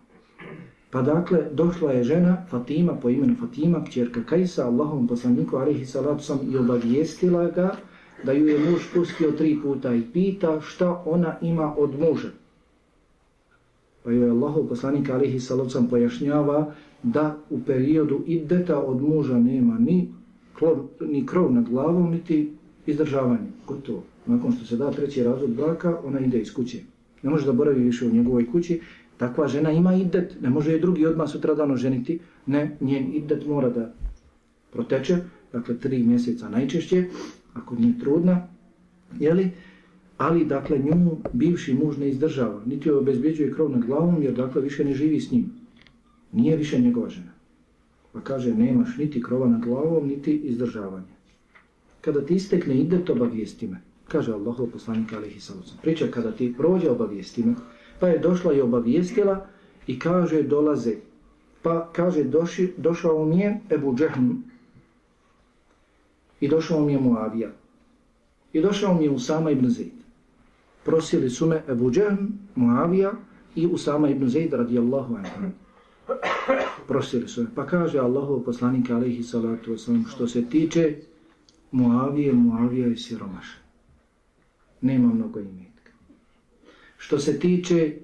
Pa dakle, došla je žena Fatima po imenu Fatima, kćerka Kajsa, Allahom poslaniku, alihi salatu sam, i obavijestila ga da ju je muž pustio tri puta i pita šta ona ima od muža. Pa joj Allahov poslanik alihi salovcam pojašnjava da u periodu ideta od muža nema ni, klor, ni krov nad glavom, niti izdržavanje. Gotovo. Nakon što se da treći razvod braka, ona ide iz kuće. Ne može da boravi više u njegovoj kući. Takva žena ima idet, ne može je drugi odmah sutradano ženiti. Ne, njen idet mora da proteče, dakle tri mjeseca najčešće, ako nije trudna, jeli? Ali dakle nju bivši muž ne izdržava, niti joj obezbjeđuje krov nad glavom, jer dakle više ne živi s njim. Nije više njegova žena. Pa kaže, nemaš niti krova nad glavom, niti izdržavanje. Kada ti istekne ide, to obavijesti me. Kaže Allahov poslanika alihi sallam. Priča kada ti prođe, obavijesti me. Pa je došla i obavijestila i kaže, dolaze. Pa kaže, doši, došao mi je Ebu Džehm i došao mi je Muavija. I došao mi je Usama ibn Zaid. Prosili su me Ebu Džehm, Muavija i Usama ibn Zaid radijallahu anhu. Prosili su me. Pa kaže Allahov poslanik alaihi salatu wasalam, što se tiče Muavije, Muavija je siromaš. Nema mnogo imetka. Što se tiče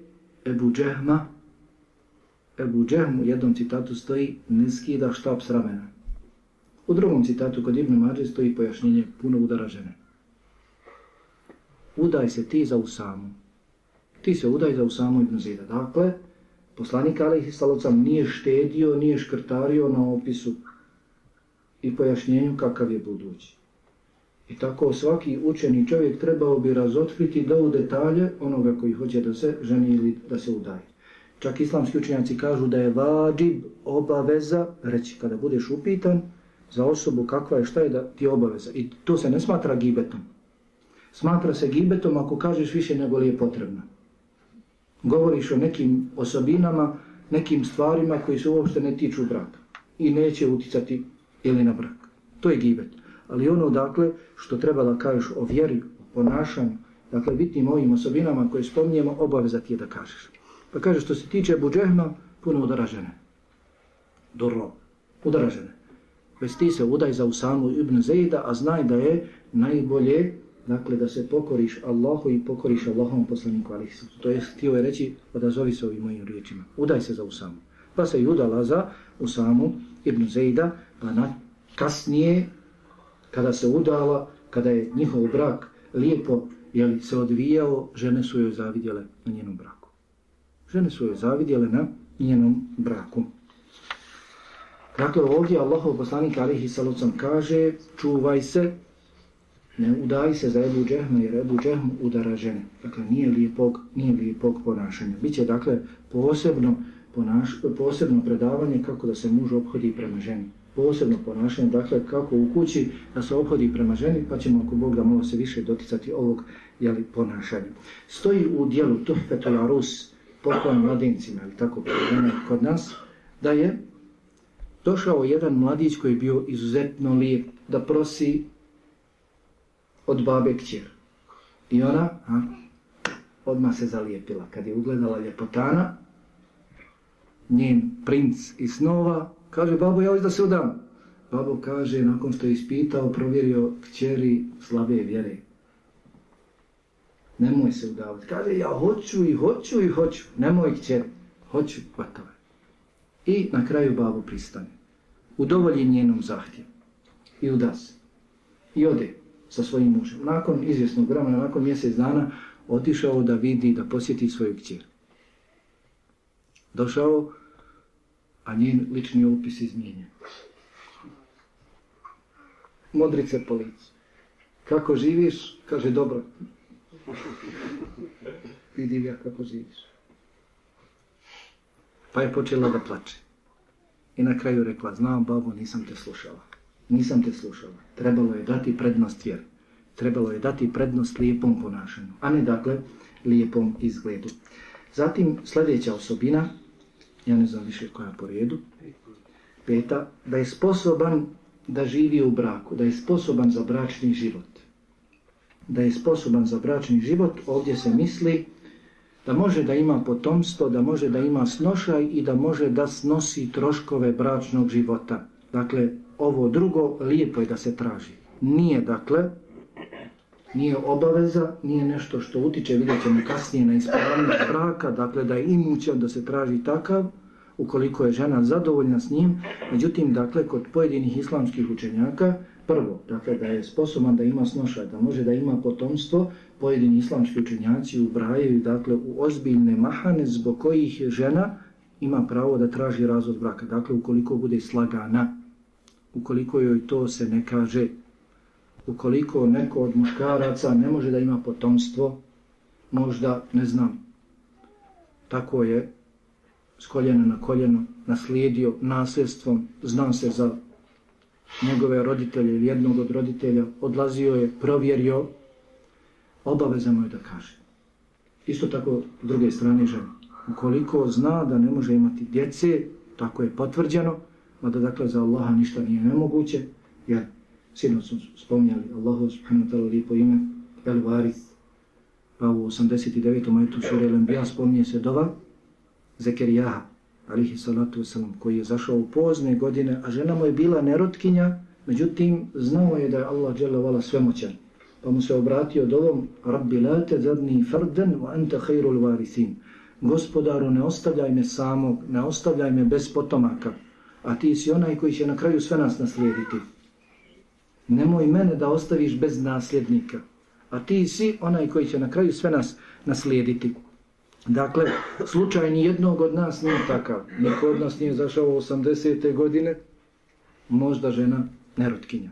Ebu Džehma, Ebu Džehm u jednom citatu stoji ne skida štab s ramena. U drugom citatu kod Ibn Mađe stoji pojašnjenje puno udara žene. Udaj se ti za Usamu. Ti se udaj za Usamu Ibn Zida. Dakle, poslanik Alihi Salocam nije štedio, nije škrtario na opisu i pojašnjenju kakav je budući. I tako svaki učeni čovjek trebao bi razotkriti do u detalje onoga koji hoće da se ženi ili da se udaje. Čak islamski učenjaci kažu da je vađib obaveza, reći kada budeš upitan za osobu kakva je, šta je da ti je obaveza. I to se ne smatra gibetom. Smatra se gibetom ako kažeš više nego li je potrebno. Govoriš o nekim osobinama, nekim stvarima koji se uopšte ne tiču braka i neće uticati ili na brak. To je gibet ali ono dakle što treba da kažeš o vjeri, o ponašanju, dakle bitnim ovim osobinama koje spominjemo, obaveza ti je da kažeš. Pa kaže što se tiče Buđehma, puno udaražene. Doro, udaražene. udara. Bez ti se udaj za Usamu ibn Zejda, a znaj da je najbolje dakle da se pokoriš Allahu i pokoriš Allahom poslaniku alihi To je htio je reći, odazovi se ovim mojim riječima. Udaj se za Usamu. Pa se i udala za Usamu ibn Zejda, pa na, kasnije kada se udala, kada je njihov brak lijepo jeli, se odvijao, žene su joj zavidjele na njenom braku. Žene su joj zavidjele na njenom braku. Dakle, ovdje Allahov poslanik Alihi Salucam kaže, čuvaj se, ne udaji se za Ebu Džehma, jer Ebu Džehm udara žene. Dakle, nije lijepog, nije lijepog ponašanja. Biće, dakle, posebno, ponaš, posebno predavanje kako da se muž obhodi prema ženi posebno ponašanje, dakle kako u kući da se obhodi prema ženi, pa ćemo ako Bog da malo se više doticati ovog jeli, ponašanja. Stoji u dijelu Tuhfetul Arus poklon mladincima, ili tako povedene kod nas, da je došao jedan mladić koji je bio izuzetno lijep da prosi od babe kćer. I ona ha, odmah se zalijepila. Kad je ugledala ljepotana, njen princ i snova, Kaže, babo, ja hoću da se udam. Babo kaže, nakon što je ispitao, provjerio kćeri slabe vjere. Nemoj se udavati. Kaže, ja hoću i hoću i hoću. Nemoj kćer, Hoću, vatove. I na kraju babo pristane. Udovolji njenom zahtjevu. I uda se. I ode sa svojim mužem. Nakon izvjesnog vremena, nakon mjesec dana, otišao da vidi, da posjeti svoju kćer. Došao, a njen lični opis izmijenjen. Modrice po licu. Kako živiš? Kaže, dobro. Vidim ja kako živiš. Pa je počela da plače. I na kraju rekla, znam, babo, nisam te slušala. Nisam te slušala. Trebalo je dati prednost vjeru. Trebalo je dati prednost lijepom ponašanju, a ne dakle lijepom izgledu. Zatim sljedeća osobina, ja ne znam više koja po redu, peta, da je sposoban da živi u braku, da je sposoban za bračni život. Da je sposoban za bračni život, ovdje se misli da može da ima potomstvo, da može da ima snošaj i da može da snosi troškove bračnog života. Dakle, ovo drugo lijepo je da se traži. Nije, dakle, Nije obaveza, nije nešto što utiče, vidjet ćemo kasnije na ispravljanje braka, dakle da je imućan da se traži takav, ukoliko je žena zadovoljna s njim. Međutim, dakle, kod pojedinih islamskih učenjaka, prvo, dakle, da je sposoban da ima snošaj, da može da ima potomstvo, pojedini islamski učenjaci ubrajaju, dakle, u ozbiljne mahane zbog kojih žena ima pravo da traži razvod braka. Dakle, ukoliko bude slagana, ukoliko joj to se ne kaže, ukoliko neko od muškaraca ne može da ima potomstvo, možda, ne znam, tako je, s koljena na koljeno, naslijedio nasljedstvom, znam se za njegove roditelje ili jednog od roditelja, odlazio je, provjerio, obaveza mu je da kaže. Isto tako, s druge strane, žena. Ukoliko zna da ne može imati djece, tako je potvrđeno, mada dakle za Allaha ništa nije nemoguće, jer sinoć smo spominjali Allahu subhanahu wa ta'ala lijepo ime, El Varith, pa u 89. majetu sura El Anbiya spominje se dova Zekerijaha, alihi salatu wasalam, koji je zašao u pozne godine, a žena mu je bila nerotkinja, međutim znao je da je Allah dželavala svemoćan. Pa mu se obratio dovom, Rabbi la te zadni fardan wa anta khairul varithin. Gospodaru, ne ostavljaj me samog, ne ostavljaj me bez potomaka, a ti si onaj koji će na kraju sve nas naslijediti. Nemoj mene da ostaviš bez nasljednika, a ti si onaj koji će na kraju sve nas naslijediti. Dakle, slučaj ni jednog od nas nije takav. Niko od nas nije zašao u 80. godine, možda žena nerotkinja.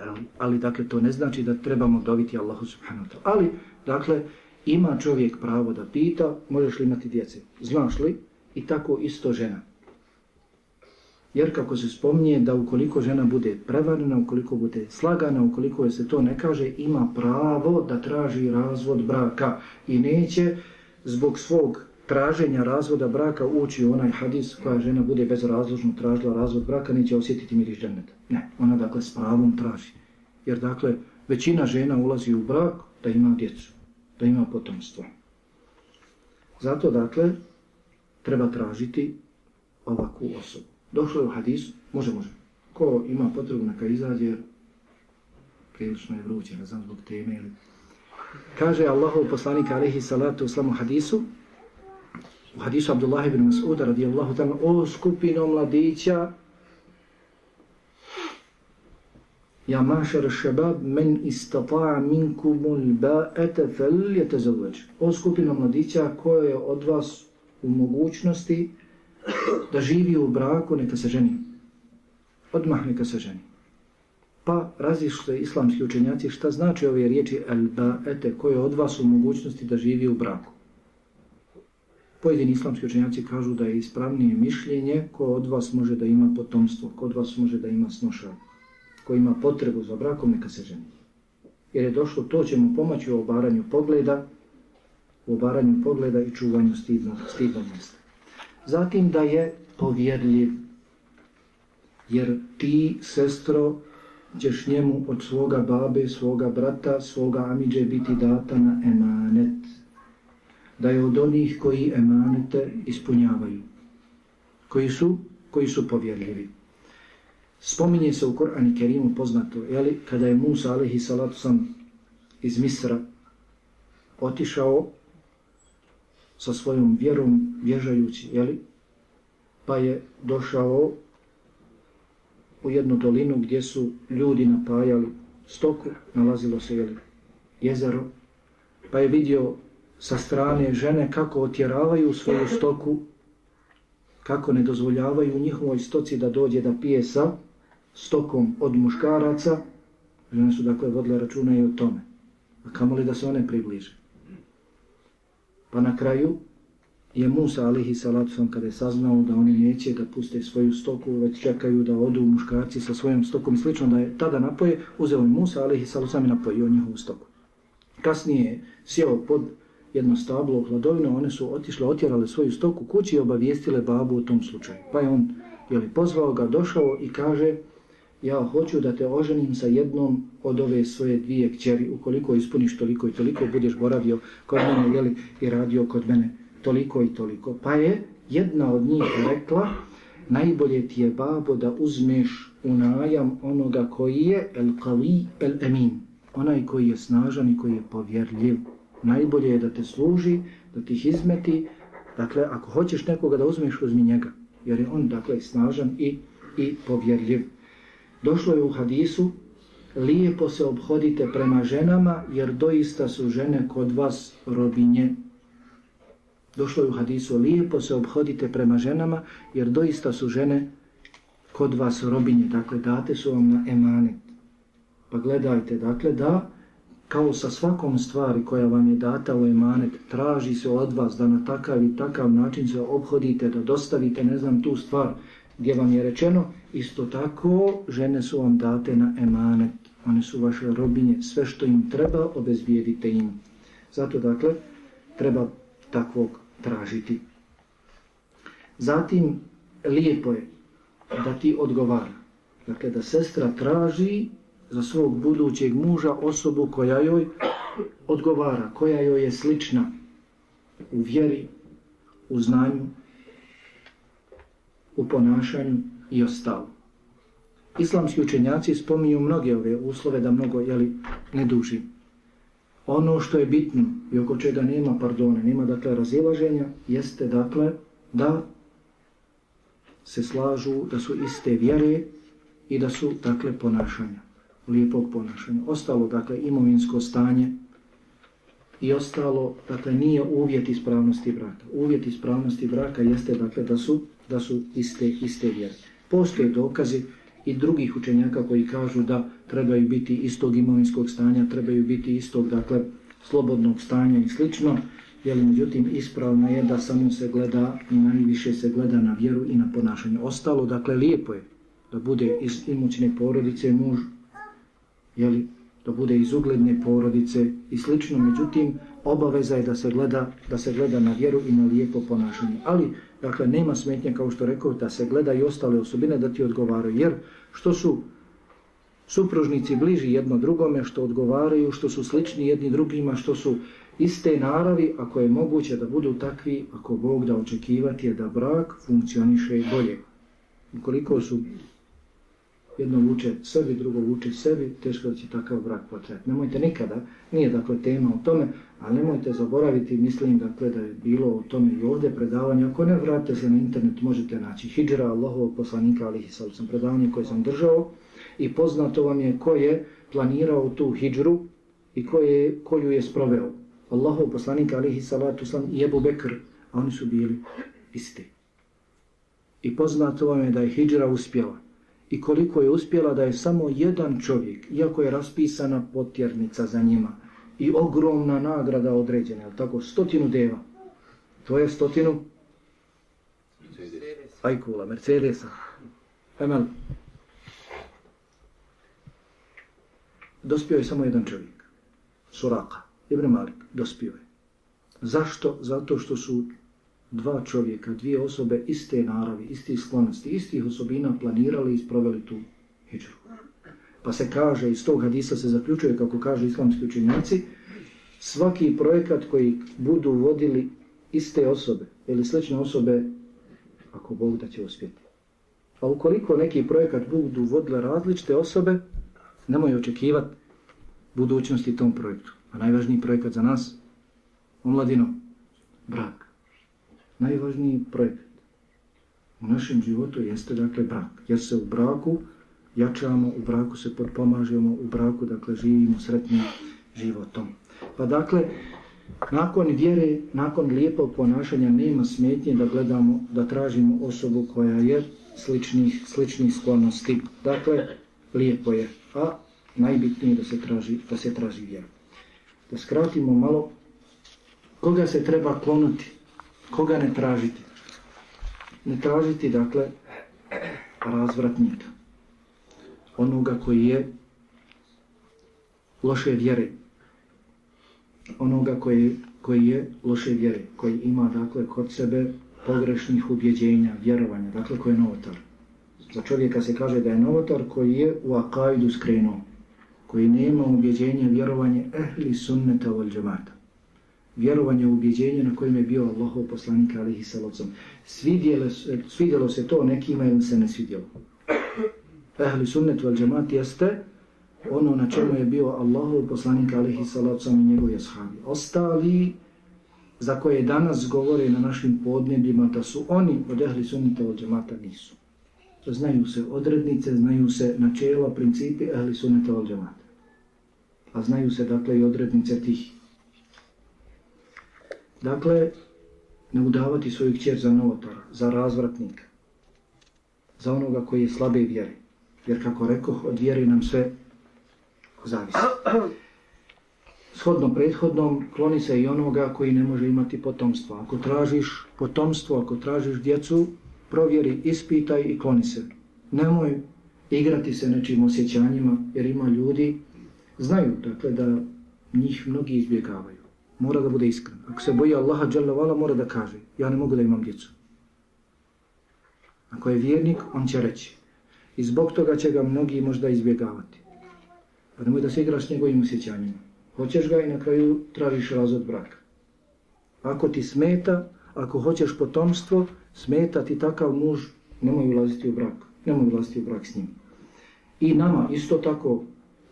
Ali, ali, dakle, to ne znači da trebamo dobiti Allahu subhanahu wa ta'ala. Ali, dakle, ima čovjek pravo da pita, možeš li imati djece? Znaš li? I tako isto žena. Jer kako se spominje da ukoliko žena bude prevarena, ukoliko bude slagana, ukoliko je se to ne kaže, ima pravo da traži razvod braka i neće zbog svog traženja razvoda braka ući u onaj hadis koja žena bude bezrazložno tražila razvod braka, neće osjetiti miris dženeta. Ne, ona dakle s pravom traži. Jer dakle, većina žena ulazi u brak da ima djecu, da ima potomstvo. Zato dakle, treba tražiti ovakvu osobu. Došlo je u hadisu, može, može. Ko ima potrebu neka izađe, prilično je vruće, ne znam zbog teme ili... Kaže Allahov poslanik alaihi salatu uslamu hadisu, u hadisu Abdullah ibn Mas'uda radijallahu ta'ala, o skupino mladića, Ja mašar šebab men istata'a minkumul ba'ete fel je te O skupino mladića koje je od vas u mogućnosti da živi u braku, neka se ženi. Odmah neka se ženi. Pa razišle islamski učenjaci šta znači ove riječi el-ba'ete koje od vas u mogućnosti da živi u braku. Pojedini islamski učenjaci kažu da je ispravnije mišljenje ko od vas može da ima potomstvo, ko od vas može da ima snošaj, ko ima potrebu za brakom, neka se ženi. Jer je došlo, to će mu pomoći u obaranju pogleda, u obaranju pogleda i čuvanju stidnog, stidnog mjesta. Zatim da je povjerljiv. Jer ti, sestro, ćeš njemu od svoga babe, svoga brata, svoga amiđe biti data na emanet. Da je od onih koji emanete ispunjavaju. Koji su? Koji su povjerljivi. Spominje se u Korani Kerimu poznato, jeli, kada je Musa alaihi salatu sam iz Misra otišao sa svojom vjerom vježajući, jeli? pa je došao u jednu dolinu gdje su ljudi napajali stoku, nalazilo se jeli, jezero, pa je vidio sa strane žene kako otjeravaju svoju stoku, kako ne dozvoljavaju njihovoj stoci da dođe da pije sa stokom od muškaraca, žene su dakle vodile računa i o tome. A kamoli da se one približe? Pa na kraju je Musa alihi salatu kada je saznao da oni neće da puste svoju stoku, već čekaju da odu muškarci sa svojom stokom i slično da je tada napoje, uzeo je Musa alihi salatu sam i napojio njihovu stoku. Kasnije je sjeo pod jedno stablo u hladovinu, one su otišle, otjerale svoju stoku kući i obavijestile babu u tom slučaju. Pa je on jeli, pozvao ga, došao i kaže ja hoću da te oženim sa jednom od ove svoje dvije kćeri, ukoliko ispuniš toliko i toliko, budeš boravio kod mene jeli, i radio kod mene toliko i toliko. Pa je jedna od njih rekla, najbolje ti je babo da uzmeš u najam onoga koji je el qawi el emin, onaj koji je snažan i koji je povjerljiv. Najbolje je da te služi, da ti izmeti. Dakle, ako hoćeš nekoga da uzmeš, uzmi njega. Jer je on, dakle, snažan i, i povjerljiv. Došlo je u hadisu, lijepo se obhodite prema ženama, jer doista su žene kod vas robinje. Došlo je u hadisu, lijepo se obhodite prema ženama, jer doista su žene kod vas robinje. Dakle, date su vam na emanet. Pa gledajte, dakle, da kao sa svakom stvari koja vam je data u emanet, traži se od vas da na takav i takav način se obhodite, da dostavite, ne znam, tu stvar gdje vam je rečeno, isto tako žene su vam date na emanet. One su vaše robinje, sve što im treba, obezbijedite im. Zato, dakle, treba takvog tražiti. Zatim, lijepo je da ti odgovara. Dakle, da sestra traži za svog budućeg muža osobu koja joj odgovara, koja joj je slična u vjeri, u znanju, u ponašanju i ostalo. Islamski učenjaci spominju mnoge ove uslove da mnogo jeli, ne duži. Ono što je bitno i oko čega nema pardone, nema dakle razilaženja, jeste dakle da se slažu da su iste vjere i da su dakle ponašanja lijepog ponašanja. Ostalo, dakle, imovinsko stanje i ostalo, dakle, nije uvjet ispravnosti braka. Uvjet ispravnosti braka jeste, dakle, da su, da su iste, iste vjere. Postoje dokazi i drugih učenjaka koji kažu da trebaju biti istog imovinskog stanja, trebaju biti istog, dakle, slobodnog stanja i slično, jer međutim ispravno je da samo se gleda i najviše se gleda na vjeru i na ponašanje. Ostalo, dakle, lijepo je da bude iz imućne porodice muž jeli, da bude iz ugledne porodice i slično, međutim, obaveza je da se gleda da se gleda na vjeru i na lijepo ponašanje. Ali, dakle, nema smetnje, kao što rekao, da se gleda i ostale osobine da ti odgovaraju, jer što su supružnici bliži jedno drugome, što odgovaraju, što su slični jedni drugima, što su iste naravi, ako je moguće da budu takvi, ako Bog da očekivati je da brak funkcioniše bolje. Ukoliko su jedno vuče sebi, drugo vuče sebi, teško da će takav brak potrajati. Nemojte nikada, nije dakle tema o tome, ali nemojte zaboraviti, mislim dakle da je bilo o tome i ovdje predavanje, ako ne vratite se na internet, možete naći Hidžra, Allahovog poslanika, ali sam predavanje koje sam držao i poznato vam je ko je planirao tu Hidžru i ko je, koju je sproveo. Allahov poslanika, alihi salatu sam i Ebu Bekr, a oni su bili isti. I poznato vam je da je Hidžra uspjela i koliko je uspjela da je samo jedan čovjek, iako je raspisana potjernica za njima i ogromna nagrada određena, je tako, stotinu deva. To je stotinu Ajkula, Mercedesa. Emel. Dospio je samo jedan čovjek. Suraka. Ibn Malik. Dospio je. Zašto? Zato što su dva čovjeka, dvije osobe iste naravi, istih sklonosti, istih osobina planirali i isproveli tu hijđru. Pa se kaže, iz tog hadisa se zaključuje, kako kaže islamski učenjaci, svaki projekat koji budu vodili iste osobe ili slične osobe, ako Bog da će uspjeti. A ukoliko neki projekat budu vodile različite osobe, nemoj očekivati budućnosti tom projektu. A najvažniji projekat za nas, omladino, brak najvažniji projekt u našem životu jeste dakle brak. Jer se u braku jačamo, u braku se podpomažemo, u braku dakle živimo sretnim životom. Pa dakle, nakon vjere, nakon lijepog ponašanja nema smetnje da gledamo, da tražimo osobu koja je sličnih, sličnih sklonosti. Dakle, lijepo je, a najbitnije da se traži, da se traži vjera. Da skratimo malo, koga se treba klonuti koga ne tražiti? Ne tražiti, dakle, razvratnika. Onoga koji je loše vjere. Onoga koji, koji je loše vjere. Koji ima, dakle, kod sebe pogrešnih ubjeđenja, vjerovanja. Dakle, koji je novotar. Za čovjeka se kaže da je novotar koji je u akajdu skrenuo. Koji nema ubjeđenja, vjerovanje ehli sunneta vol džemata vjerovanje u ubjeđenje na kojem je bio Allahov poslanik alihi salocom. Eh, svidjelo, se to nekima ili se ne svidjelo. Ehli sunnet val džemat jeste ono na čemu je bio Allahov poslanik alihi salacom i njegovi ashabi. Ostali za koje danas govore na našim podnebljima da su oni od ehli sunnita od džemata nisu. Znaju se odrednice, znaju se načela, principi ehli sunnita od džemata. A znaju se dakle i odrednice tih. Dakle, ne udavati svoju kćer za novotara, za razvratnika, za onoga koji je slabe vjere. Jer kako rekao, od vjere nam sve zavisi. Shodno prethodnom, kloni se i onoga koji ne može imati potomstvo. Ako tražiš potomstvo, ako tražiš djecu, provjeri, ispitaj i kloni se. Nemoj igrati se nečim osjećanjima, jer ima ljudi, znaju dakle, da njih mnogi izbjegavaju. Mora da bude iskren. Ako se boji Allaha, dželle mora da kaže, ja ne mogu da imam djecu. Ako je vjernik, on će reći. I zbog toga će ga mnogi možda izbjegavati. Pa nemoj da se igraš s njegovim osjećanjima. Hoćeš ga i na kraju tražiš razod braka. Ako ti smeta, ako hoćeš potomstvo, smeta ti takav muž, nemoj ulaziti u brak. Nemoj ulaziti u brak s njim. I nama isto tako,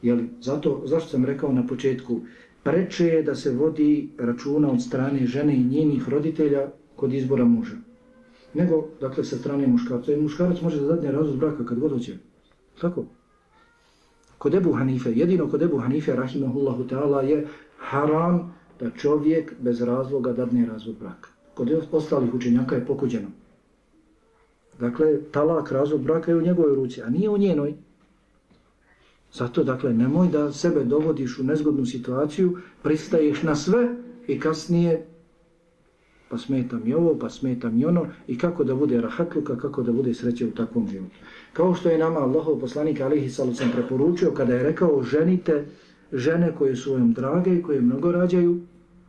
jeli, zato, zašto sam rekao na početku, preče je da se vodi računa od strane žene i njenih roditelja kod izbora muža. Nego, dakle, sa strane muškarca. I muškarac može da dadne razvod braka kad god hoće. Tako? Kod Ebu Hanife, jedino kod Ebu Hanife, rahimahullahu ta'ala, je haram da čovjek bez razloga dadne razvod braka. Kod ostalih učenjaka je pokuđeno. Dakle, talak razvod braka je u njegovoj ruci, a nije u njenoj. Zato, dakle, nemoj da sebe dovodiš u nezgodnu situaciju, pristaješ na sve i kasnije pa smeta i ovo, pa smeta i ono i kako da bude rahatluka, kako da bude sreće u takvom životu. Kao što je nama Allahov poslanik Alihi Salu sam preporučio kada je rekao ženite žene koje su vam drage i koje mnogo rađaju,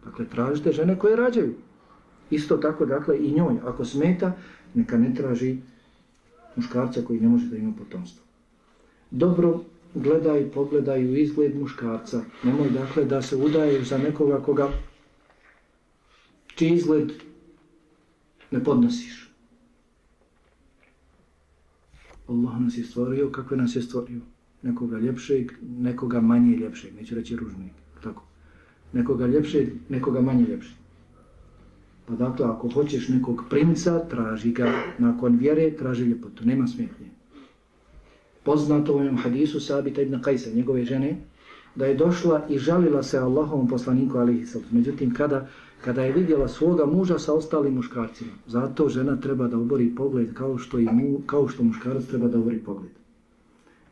dakle tražite žene koje rađaju. Isto tako, dakle, i njoj, ako smeta, neka ne traži muškarca koji ne može da ima potomstvo. Dobro gledaj, pogledaj u izgled muškarca. Nemoj, dakle, da se udaješ za nekoga koga čiji izgled ne podnosiš. Allah nas je stvorio, kakve nas je stvorio? Nekoga ljepšeg, nekoga manje ljepšeg, neću reći ružnijeg, tako. Nekoga ljepšeg, nekoga manje ljepšeg. Pa dakle, ako hoćeš nekog princa, traži ga nakon vjere, traži ljepotu, nema smetnje. Poznato u ovom hadisu Sabita ibn Kajsa, njegove žene, da je došla i žalila se Allahovom poslaniku alihi sallam. Međutim, kada kada je vidjela svoga muža sa ostalim muškarcima. Zato žena treba da obori pogled kao što, i mu, kao što muškarac treba da obori pogled.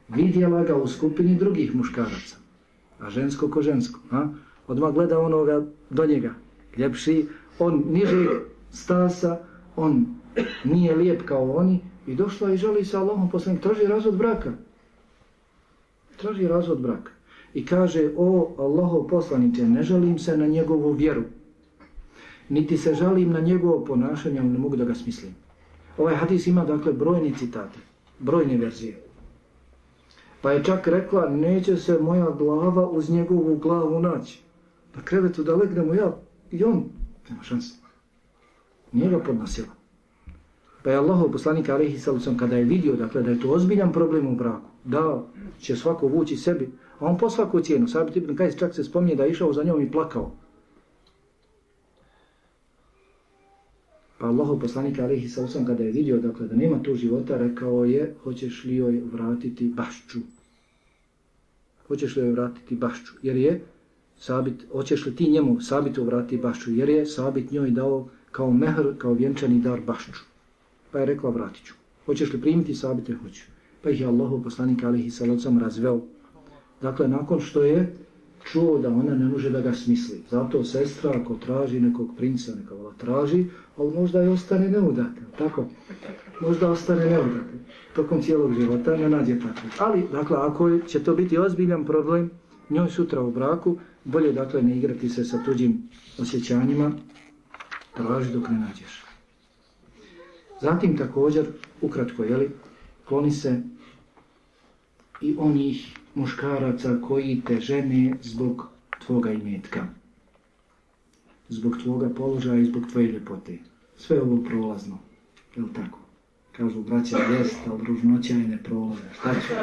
Vidjela ga u skupini drugih muškaraca, a žensko ko žensko. A? Odmah gleda onoga do njega, ljepši, on niže stasa, on nije lijep kao oni i došla i želi sa Allahom poslanik, traži razvod braka. Traži razvod braka. I kaže, o Allahov poslanice, ne žalim se na njegovu vjeru niti se žalim na njegovo ponašanje, ali ne mogu da ga smislim. Ovaj hadis ima dakle brojni citate, brojne verzije. Pa je čak rekla, neće se moja glava uz njegovu glavu naći. Na krevetu da legnemo ja i on, nema šanse. Nije ga podnosila. Pa je Allah, poslanik Alihi Salusom kada je vidio dakle, da je to ozbiljan problem u braku, da će svako vući sebi, a on po svaku cijenu, Sabit ibn Kajs čak se spominje da je išao za njom i plakao. Pa Allahov poslanik alihi Salusom kada je vidio dakle, da nema tu života, rekao je hoćeš li joj vratiti bašću? Hoćeš li joj vratiti bašću? Jer je sabit, hoćeš li ti njemu sabitu vratiti bašću? Jer je sabit njoj dao kao mehr, kao vjenčani dar bašću. Pa je rekla vratit ću. Hoćeš li primiti sabite? Hoću. Pa ih je Allahov poslanik alihi sallam razveo. Dakle, nakon što je čuo da ona ne može da ga smisli. Zato sestra ako traži nekog princa, neka vola traži, ali možda i ostane neudata. Tako, možda ostane neudata. Tokom cijelog života ne nađe tako. Ali, dakle, ako će to biti ozbiljan problem, njoj sutra u braku, bolje, dakle, ne igrati se sa tuđim osjećanjima, traži dok ne nađeš. Zatim, također, ukratko, jeli, kloni se i onih muškaraca koji te žene zbog tvoga imetka. Zbog tvoga položaja i zbog tvoje ljepote. Sve ovo prolazno. Je li tako? Kažu, braća, jest, ali ružnoća je neprolazna. Šta ću?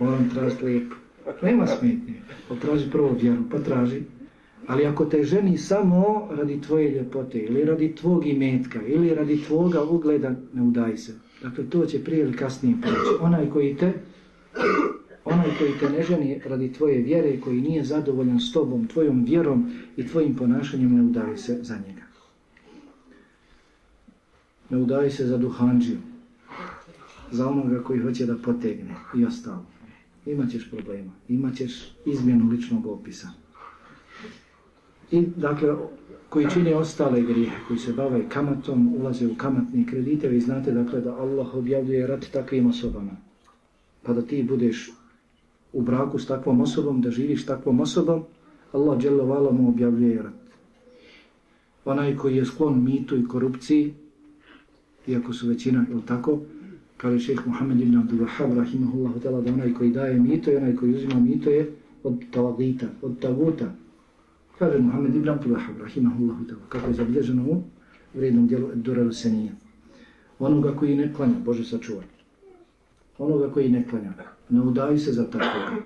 moram tražiti lijepo. Nema smetnje, traži prvo vjeru, pa traži. Ali ako te ženi samo radi tvoje ljepote, ili radi tvog imetka, ili radi tvoga ugleda, ne udaj se. Dakle, to će prije ili kasnije proći. Onaj koji te onaj koji te ne ženi radi tvoje vjere, koji nije zadovoljan s tobom, tvojom vjerom i tvojim ponašanjem, ne udaj se za njega. Ne udaj se za duhanđiju, za onoga koji hoće da potegne i ostalo. Imaćeš problema, imaćeš izmjenu ličnog opisa. I, dakle, koji čine ostale grijehe, koji se bave kamatom, ulaze u kamatni kredite, vi znate, dakle, da Allah objavljuje rat takvim osobama. Pa da ti budeš u braku s takvom osobom, da živiš s takvom osobom, Allah dželovala mu objavljuje rat. Onaj koji je sklon mitu i korupciji, iako su većina, ili tako, kaže šeheh Muhammed ibn Abdul Wahab, rahimahullahu tala, da onaj koji daje mito i onaj koji uzima mito je od tavadita, od taguta, Kaže Muhammed ibn Abdul rahimahullahu ta'ala, kako je zabilježeno u vrednom dijelu Dura Lusenija. Onoga koji ne klanja, Bože sačuvaj. Onoga koji ne klanja, ne udaju se za takvoga.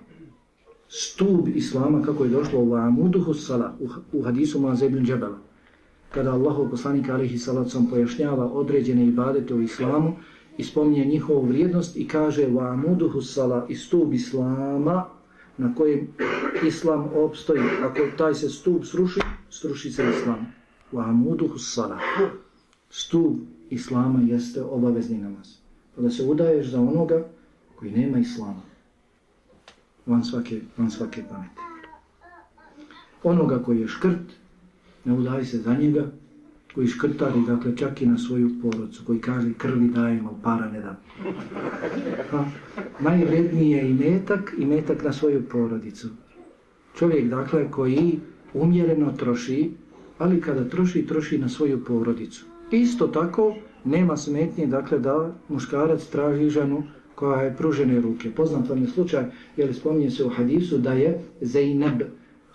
Stub Islama, kako je došlo u Amuduhu Sala, u, hadisu Muazza ibn Džabela, kada Allahu poslanik alihi salacom pojašnjava određene ibadete u Islamu i spominje njihovu vrijednost i kaže wa amuduhu sala i stub Islama na kojem Islam opstoji. Ako taj se stub sruši, sruši se Islam. Wa amuduhu sala. Stub Islama jeste obavezni namaz. Pa da se udaješ za onoga koji nema Islama. Van svake, van svake pameti. Onoga koji je škrt, ne udaj se za njega, koji škrtari, dakle, čak i na svoju porodcu, koji kaže krvi dajemo, para ne dam. Ha? Najvredniji je i metak, i metak na svoju porodicu. Čovjek, dakle, koji umjereno troši, ali kada troši, troši na svoju porodicu. Isto tako, nema smetnje, dakle, da muškarac traži ženu koja je pružene ruke. Poznat vam je slučaj, jer spominje se u hadisu da je Zeynab,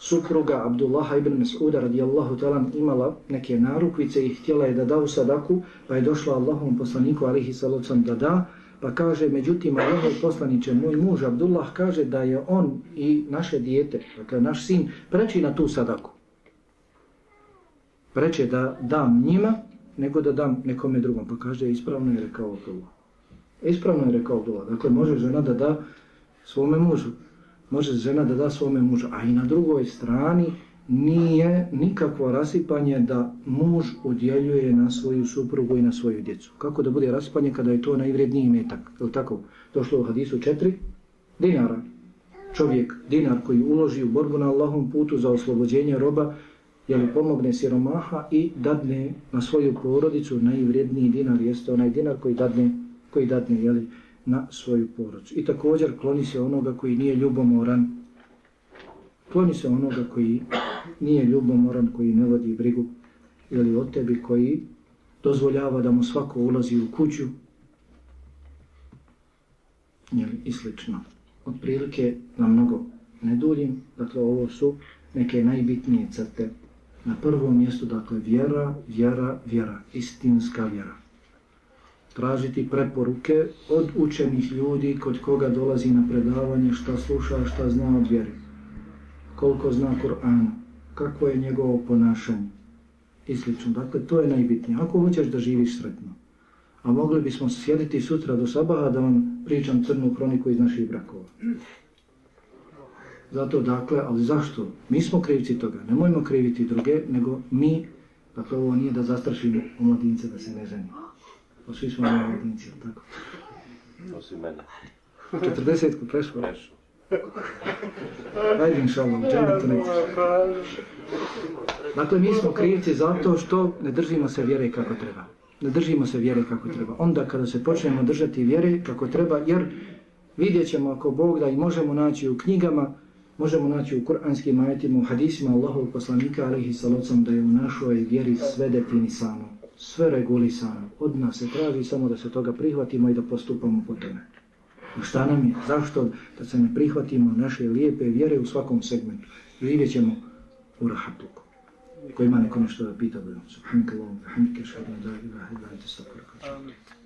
supruga Abdullaha ibn Mas'uda radijallahu ta'ala imala neke narukvice i htjela je da da u sadaku, pa je došla Allahom poslaniku alihi salocom da da, pa kaže, međutim, Allahov poslaniće, moj muž Abdullah kaže da je on i naše dijete, dakle naš sin, preći na tu sadaku. Preće da dam njima, nego da dam nekome drugom. Pa kaže, ispravno je rekao Abdullah. Ispravno je rekao Abdullah. Dakle, može žena da da svome mužu može žena da da svome mužu, a i na drugoj strani nije nikakvo rasipanje da muž udjeljuje na svoju suprugu i na svoju djecu. Kako da bude rasipanje kada je to najvredniji metak? Je li tako? Došlo u hadisu četiri dinara. Čovjek, dinar koji uloži u borbu na Allahom putu za oslobođenje roba, je li pomogne siromaha i dadne na svoju porodicu najvredniji dinar, jeste onaj dinar koji dadne, koji dadne, je li, na svoju porodcu. I također kloni se onoga koji nije ljubomoran. Kloni se onoga koji nije ljubomoran, koji ne vodi brigu ili o tebi koji dozvoljava da mu svako ulazi u kuću jeli, i slično. Od prilike na mnogo ne duljim, dakle ovo su neke najbitnije crte. Na prvom mjestu, dakle, vjera, vjera, vjera, istinska vjera tražiti preporuke od učenih ljudi kod koga dolazi na predavanje, šta sluša, šta zna od vjeri, koliko zna Kur'an, kako je njegovo ponašanje i sl. Dakle, to je najbitnije. Ako hoćeš da živiš sretno, a mogli bismo sjediti sutra do sabaha da vam pričam crnu kroniku iz naših brakova. Zato, dakle, ali zašto? Mi smo krivci toga. Nemojmo kriviti druge, nego mi, dakle, ovo nije da zastrašimo omladince da se ne ženimo. Pa svi smo na jedinici, ili tako? Osim mene. 40 ku prešlo? Prešlo. Ajde, inša Allah, džene to nećeš. Dakle, mi smo krivci zato što ne držimo se vjere kako treba. Ne držimo se vjere kako treba. Onda kada se počnemo držati vjere kako treba, jer vidjet ćemo ako Bog da i možemo naći u knjigama, možemo naći u kuranskim ajetima, u hadisima Allahov poslanika, alaihi salocam, da je u našoj vjeri sve definisano sve regulisano. Od nas se traži samo da se toga prihvatimo i da postupamo po tome. Šta nam je? Zašto da se ne prihvatimo naše lijepe vjere u svakom segmentu? Živjet ćemo u rahatluku. Ko ima neko nešto da pita, budemo. se. Hanke lom, da je da je da je da je